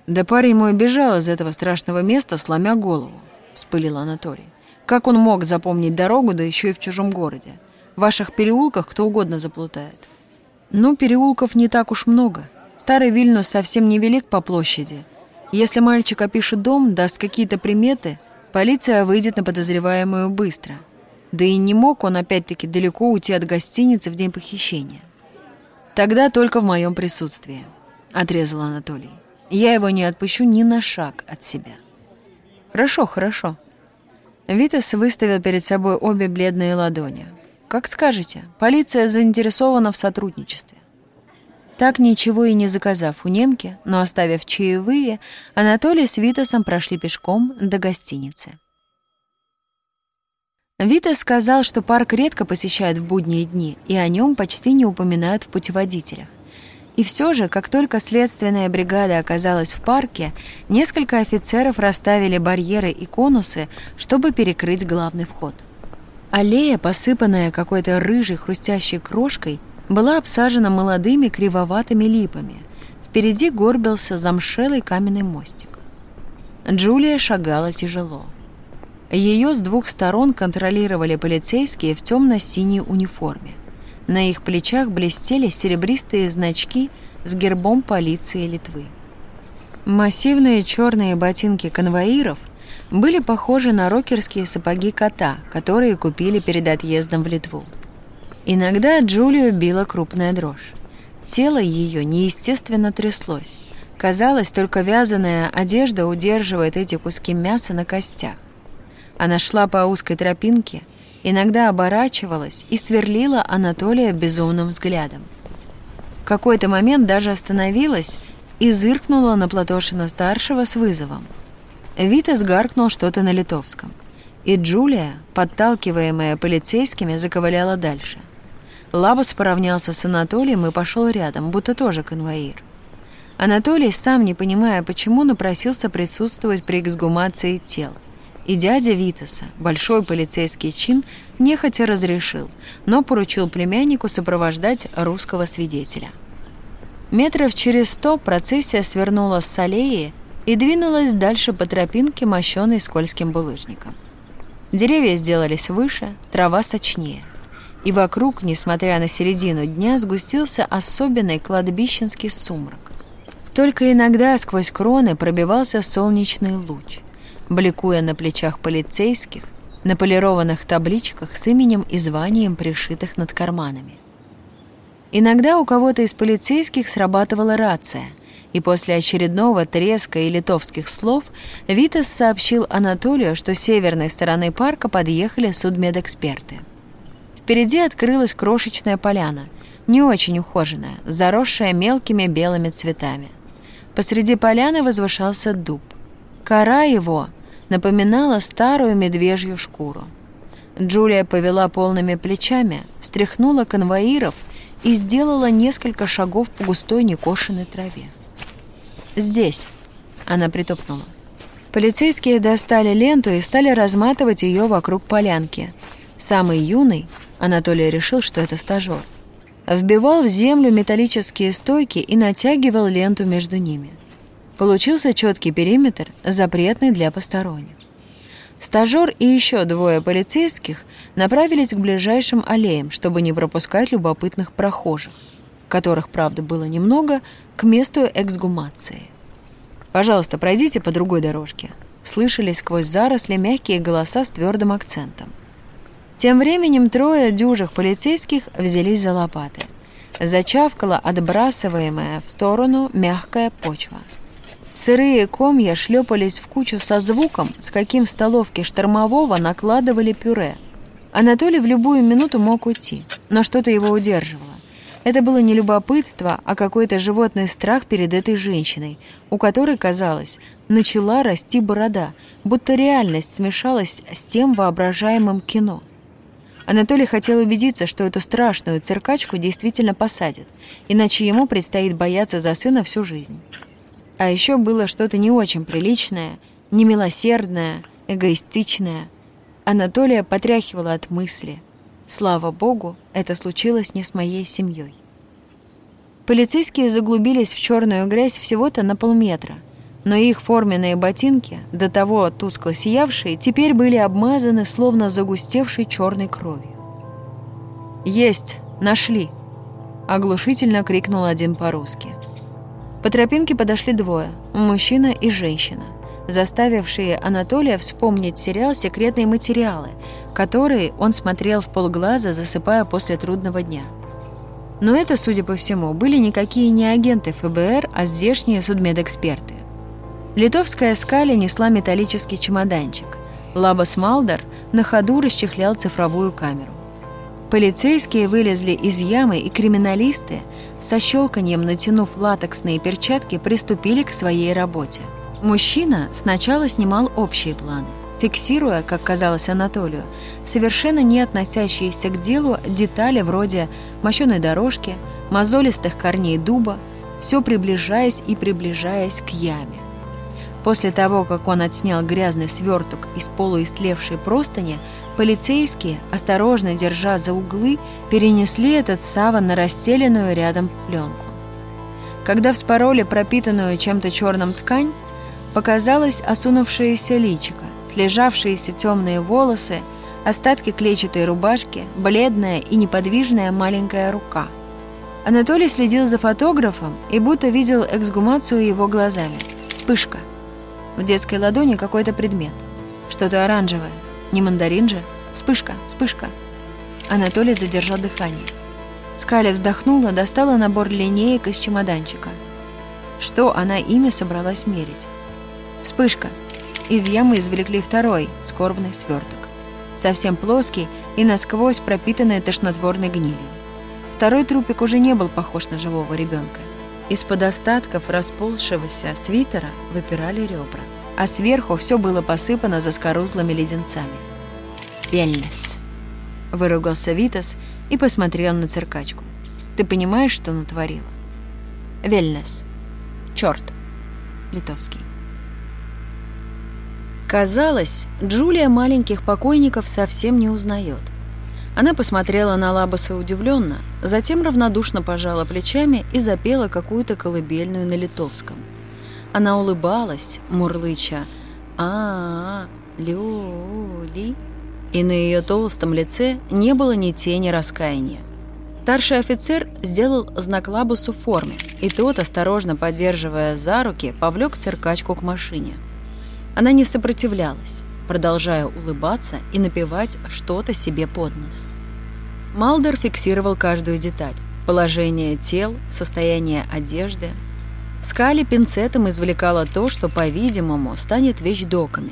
Да парень мой бежал из этого страшного места, сломя голову, вспылил Анатолий. Как он мог запомнить дорогу, да еще и в чужом городе? В ваших переулках кто угодно заплутает. Ну, переулков не так уж много. Старый Вильнюс совсем невелик по площади. Если мальчик опишет дом, даст какие-то приметы, полиция выйдет на подозреваемую быстро — да и не мог он опять-таки далеко уйти от гостиницы в день похищения. «Тогда только в моем присутствии», — отрезал Анатолий. «Я его не отпущу ни на шаг от себя». «Хорошо, хорошо». Витас выставил перед собой обе бледные ладони. «Как скажете, полиция заинтересована в сотрудничестве». Так ничего и не заказав у немки, но оставив чаевые, Анатолий с Витасом прошли пешком до гостиницы. Вита сказал, что парк редко посещают в будние дни, и о нем почти не упоминают в путеводителях. И все же, как только следственная бригада оказалась в парке, несколько офицеров расставили барьеры и конусы, чтобы перекрыть главный вход. Аллея, посыпанная какой-то рыжей хрустящей крошкой, была обсажена молодыми кривоватыми липами. Впереди горбился замшелый каменный мостик. Джулия шагала тяжело. Ее с двух сторон контролировали полицейские в темно-синей униформе. На их плечах блестели серебристые значки с гербом полиции Литвы. Массивные черные ботинки конвоиров были похожи на рокерские сапоги кота, которые купили перед отъездом в Литву. Иногда Джулию била крупная дрожь. Тело ее неестественно тряслось. Казалось, только вязаная одежда удерживает эти куски мяса на костях. Она шла по узкой тропинке, иногда оборачивалась и сверлила Анатолия безумным взглядом. В какой-то момент даже остановилась и зыркнула на Платошина-старшего с вызовом. Вита сгаркнул что-то на литовском, и Джулия, подталкиваемая полицейскими, заковыляла дальше. Лабус поравнялся с Анатолием и пошел рядом, будто тоже конвоир. Анатолий, сам не понимая почему, напросился присутствовать при эксгумации тела. И дядя Витаса, большой полицейский чин, нехотя разрешил, но поручил племяннику сопровождать русского свидетеля. Метров через сто процессия свернула с аллеи и двинулась дальше по тропинке, мощенной скользким булыжником. Деревья сделались выше, трава сочнее. И вокруг, несмотря на середину дня, сгустился особенный кладбищенский сумрак. Только иногда сквозь кроны пробивался солнечный луч, бликуя на плечах полицейских, на полированных табличках с именем и званием, пришитых над карманами. Иногда у кого-то из полицейских срабатывала рация, и после очередного треска и литовских слов Витас сообщил Анатолию, что с северной стороны парка подъехали судмедэксперты. Впереди открылась крошечная поляна, не очень ухоженная, заросшая мелкими белыми цветами. Посреди поляны возвышался дуб. Кора его напоминала старую медвежью шкуру. Джулия повела полными плечами, стряхнула конвоиров и сделала несколько шагов по густой некошенной траве. «Здесь», — она притопнула. Полицейские достали ленту и стали разматывать ее вокруг полянки. Самый юный, Анатолий решил, что это стажер, вбивал в землю металлические стойки и натягивал ленту между ними. Получился четкий периметр, запретный для посторонних. Стажер и еще двое полицейских направились к ближайшим аллеям, чтобы не пропускать любопытных прохожих, которых, правда, было немного, к месту эксгумации. «Пожалуйста, пройдите по другой дорожке», — слышались сквозь заросли мягкие голоса с твердым акцентом. Тем временем трое дюжих полицейских взялись за лопаты. Зачавкала отбрасываемая в сторону мягкая почва — Сырые комья шлепались в кучу со звуком, с каким в столовке штормового накладывали пюре. Анатолий в любую минуту мог уйти, но что-то его удерживало. Это было не любопытство, а какой-то животный страх перед этой женщиной, у которой, казалось, начала расти борода, будто реальность смешалась с тем воображаемым кино. Анатолий хотел убедиться, что эту страшную циркачку действительно посадят, иначе ему предстоит бояться за сына всю жизнь. А еще было что-то не очень приличное, немилосердное, эгоистичное. Анатолия потряхивала от мысли. Слава богу, это случилось не с моей семьей. Полицейские заглубились в черную грязь всего-то на полметра, но их форменные ботинки, до того тускло сиявшие, теперь были обмазаны словно загустевшей черной кровью. «Есть! Нашли!» — оглушительно крикнул один по-русски. По тропинке подошли двое – мужчина и женщина, заставившие Анатолия вспомнить сериал «Секретные материалы», который он смотрел в полглаза, засыпая после трудного дня. Но это, судя по всему, были никакие не агенты ФБР, а здешние судмедэксперты. Литовская скаля несла металлический чемоданчик. Лабас Малдер на ходу расчехлял цифровую камеру. Полицейские вылезли из ямы, и криминалисты, со щелканием натянув латексные перчатки, приступили к своей работе. Мужчина сначала снимал общие планы, фиксируя, как казалось Анатолию, совершенно не относящиеся к делу детали вроде мощеной дорожки, мозолистых корней дуба, все приближаясь и приближаясь к яме. После того, как он отснял грязный сверток из полуистлевшей простыни, полицейские, осторожно держа за углы, перенесли этот саван на расстеленную рядом пленку. Когда вспороли пропитанную чем-то черным ткань, показалось осунувшееся личико, слежавшиеся темные волосы, остатки клетчатой рубашки, бледная и неподвижная маленькая рука. Анатолий следил за фотографом и будто видел эксгумацию его глазами. Вспышка. В детской ладони какой-то предмет. Что-то оранжевое. Не мандарин же? Вспышка, вспышка. Анатолий задержал дыхание. Скаля вздохнула, достала набор линеек из чемоданчика. Что она ими собралась мерить? Вспышка. Из ямы извлекли второй, скорбный сверток. Совсем плоский и насквозь пропитанный тошнотворной гнилью. Второй трупик уже не был похож на живого ребенка. Из-под остатков расползшегося свитера выпирали ребра, а сверху все было посыпано заскорузлыми леденцами. «Вельнес», — выругался Витас и посмотрел на циркачку. «Ты понимаешь, что натворила?» «Вельнес. Черт. Литовский». Казалось, Джулия маленьких покойников совсем не узнает — она посмотрела на Лабаса удивленно, затем равнодушно пожала плечами и запела какую-то колыбельную на литовском. Она улыбалась, мурлыча а, -а, -а люли, и на ее толстом лице не было ни тени раскаяния. Старший офицер сделал знак Лабусу в форме, и тот, осторожно поддерживая за руки, повлек циркачку к машине. Она не сопротивлялась, продолжая улыбаться и напевать что-то себе под нос. Малдер фиксировал каждую деталь – положение тел, состояние одежды. Скали пинцетом извлекала то, что, по-видимому, станет вещдоками,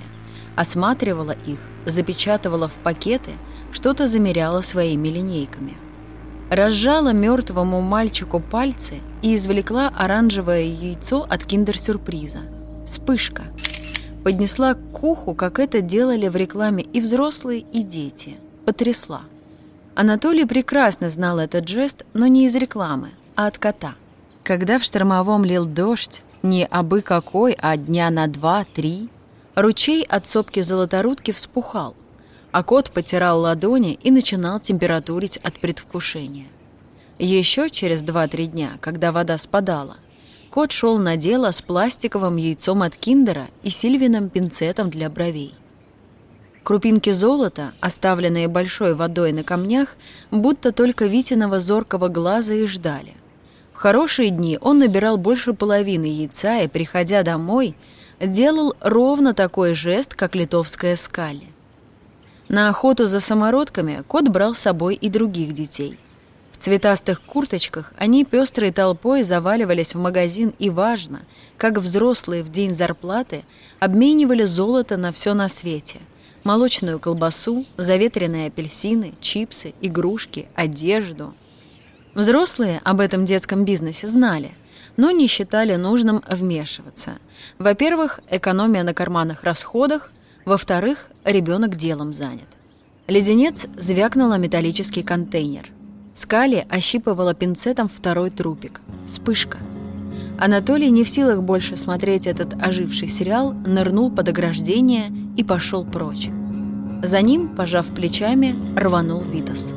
осматривала их, запечатывала в пакеты, что-то замеряла своими линейками – разжала мертвому мальчику пальцы и извлекла оранжевое яйцо от киндер-сюрприза. Вспышка. Поднесла к уху, как это делали в рекламе и взрослые, и дети. Потрясла. Анатолий прекрасно знал этот жест, но не из рекламы, а от кота. Когда в штормовом лил дождь, не абы какой, а дня на два-три, ручей от сопки золоторудки вспухал – а кот потирал ладони и начинал температурить от предвкушения. Еще через 2-3 дня, когда вода спадала, кот шел на дело с пластиковым яйцом от киндера и сильвиным пинцетом для бровей. Крупинки золота, оставленные большой водой на камнях, будто только Витиного зоркого глаза и ждали. В хорошие дни он набирал больше половины яйца и, приходя домой, делал ровно такой жест, как литовская скалли. На охоту за самородками кот брал с собой и других детей. В цветастых курточках они пестрой толпой заваливались в магазин и, важно, как взрослые в день зарплаты, обменивали золото на все на свете. Молочную колбасу, заветренные апельсины, чипсы, игрушки, одежду. Взрослые об этом детском бизнесе знали, но не считали нужным вмешиваться. Во-первых, экономия на карманных расходах, во-вторых, ребенок делом занят. Леденец звякнула металлический контейнер. Скали ощипывала пинцетом второй трупик. Вспышка. Анатолий, не в силах больше смотреть этот оживший сериал, нырнул под ограждение и пошел прочь. За ним, пожав плечами, рванул Витас.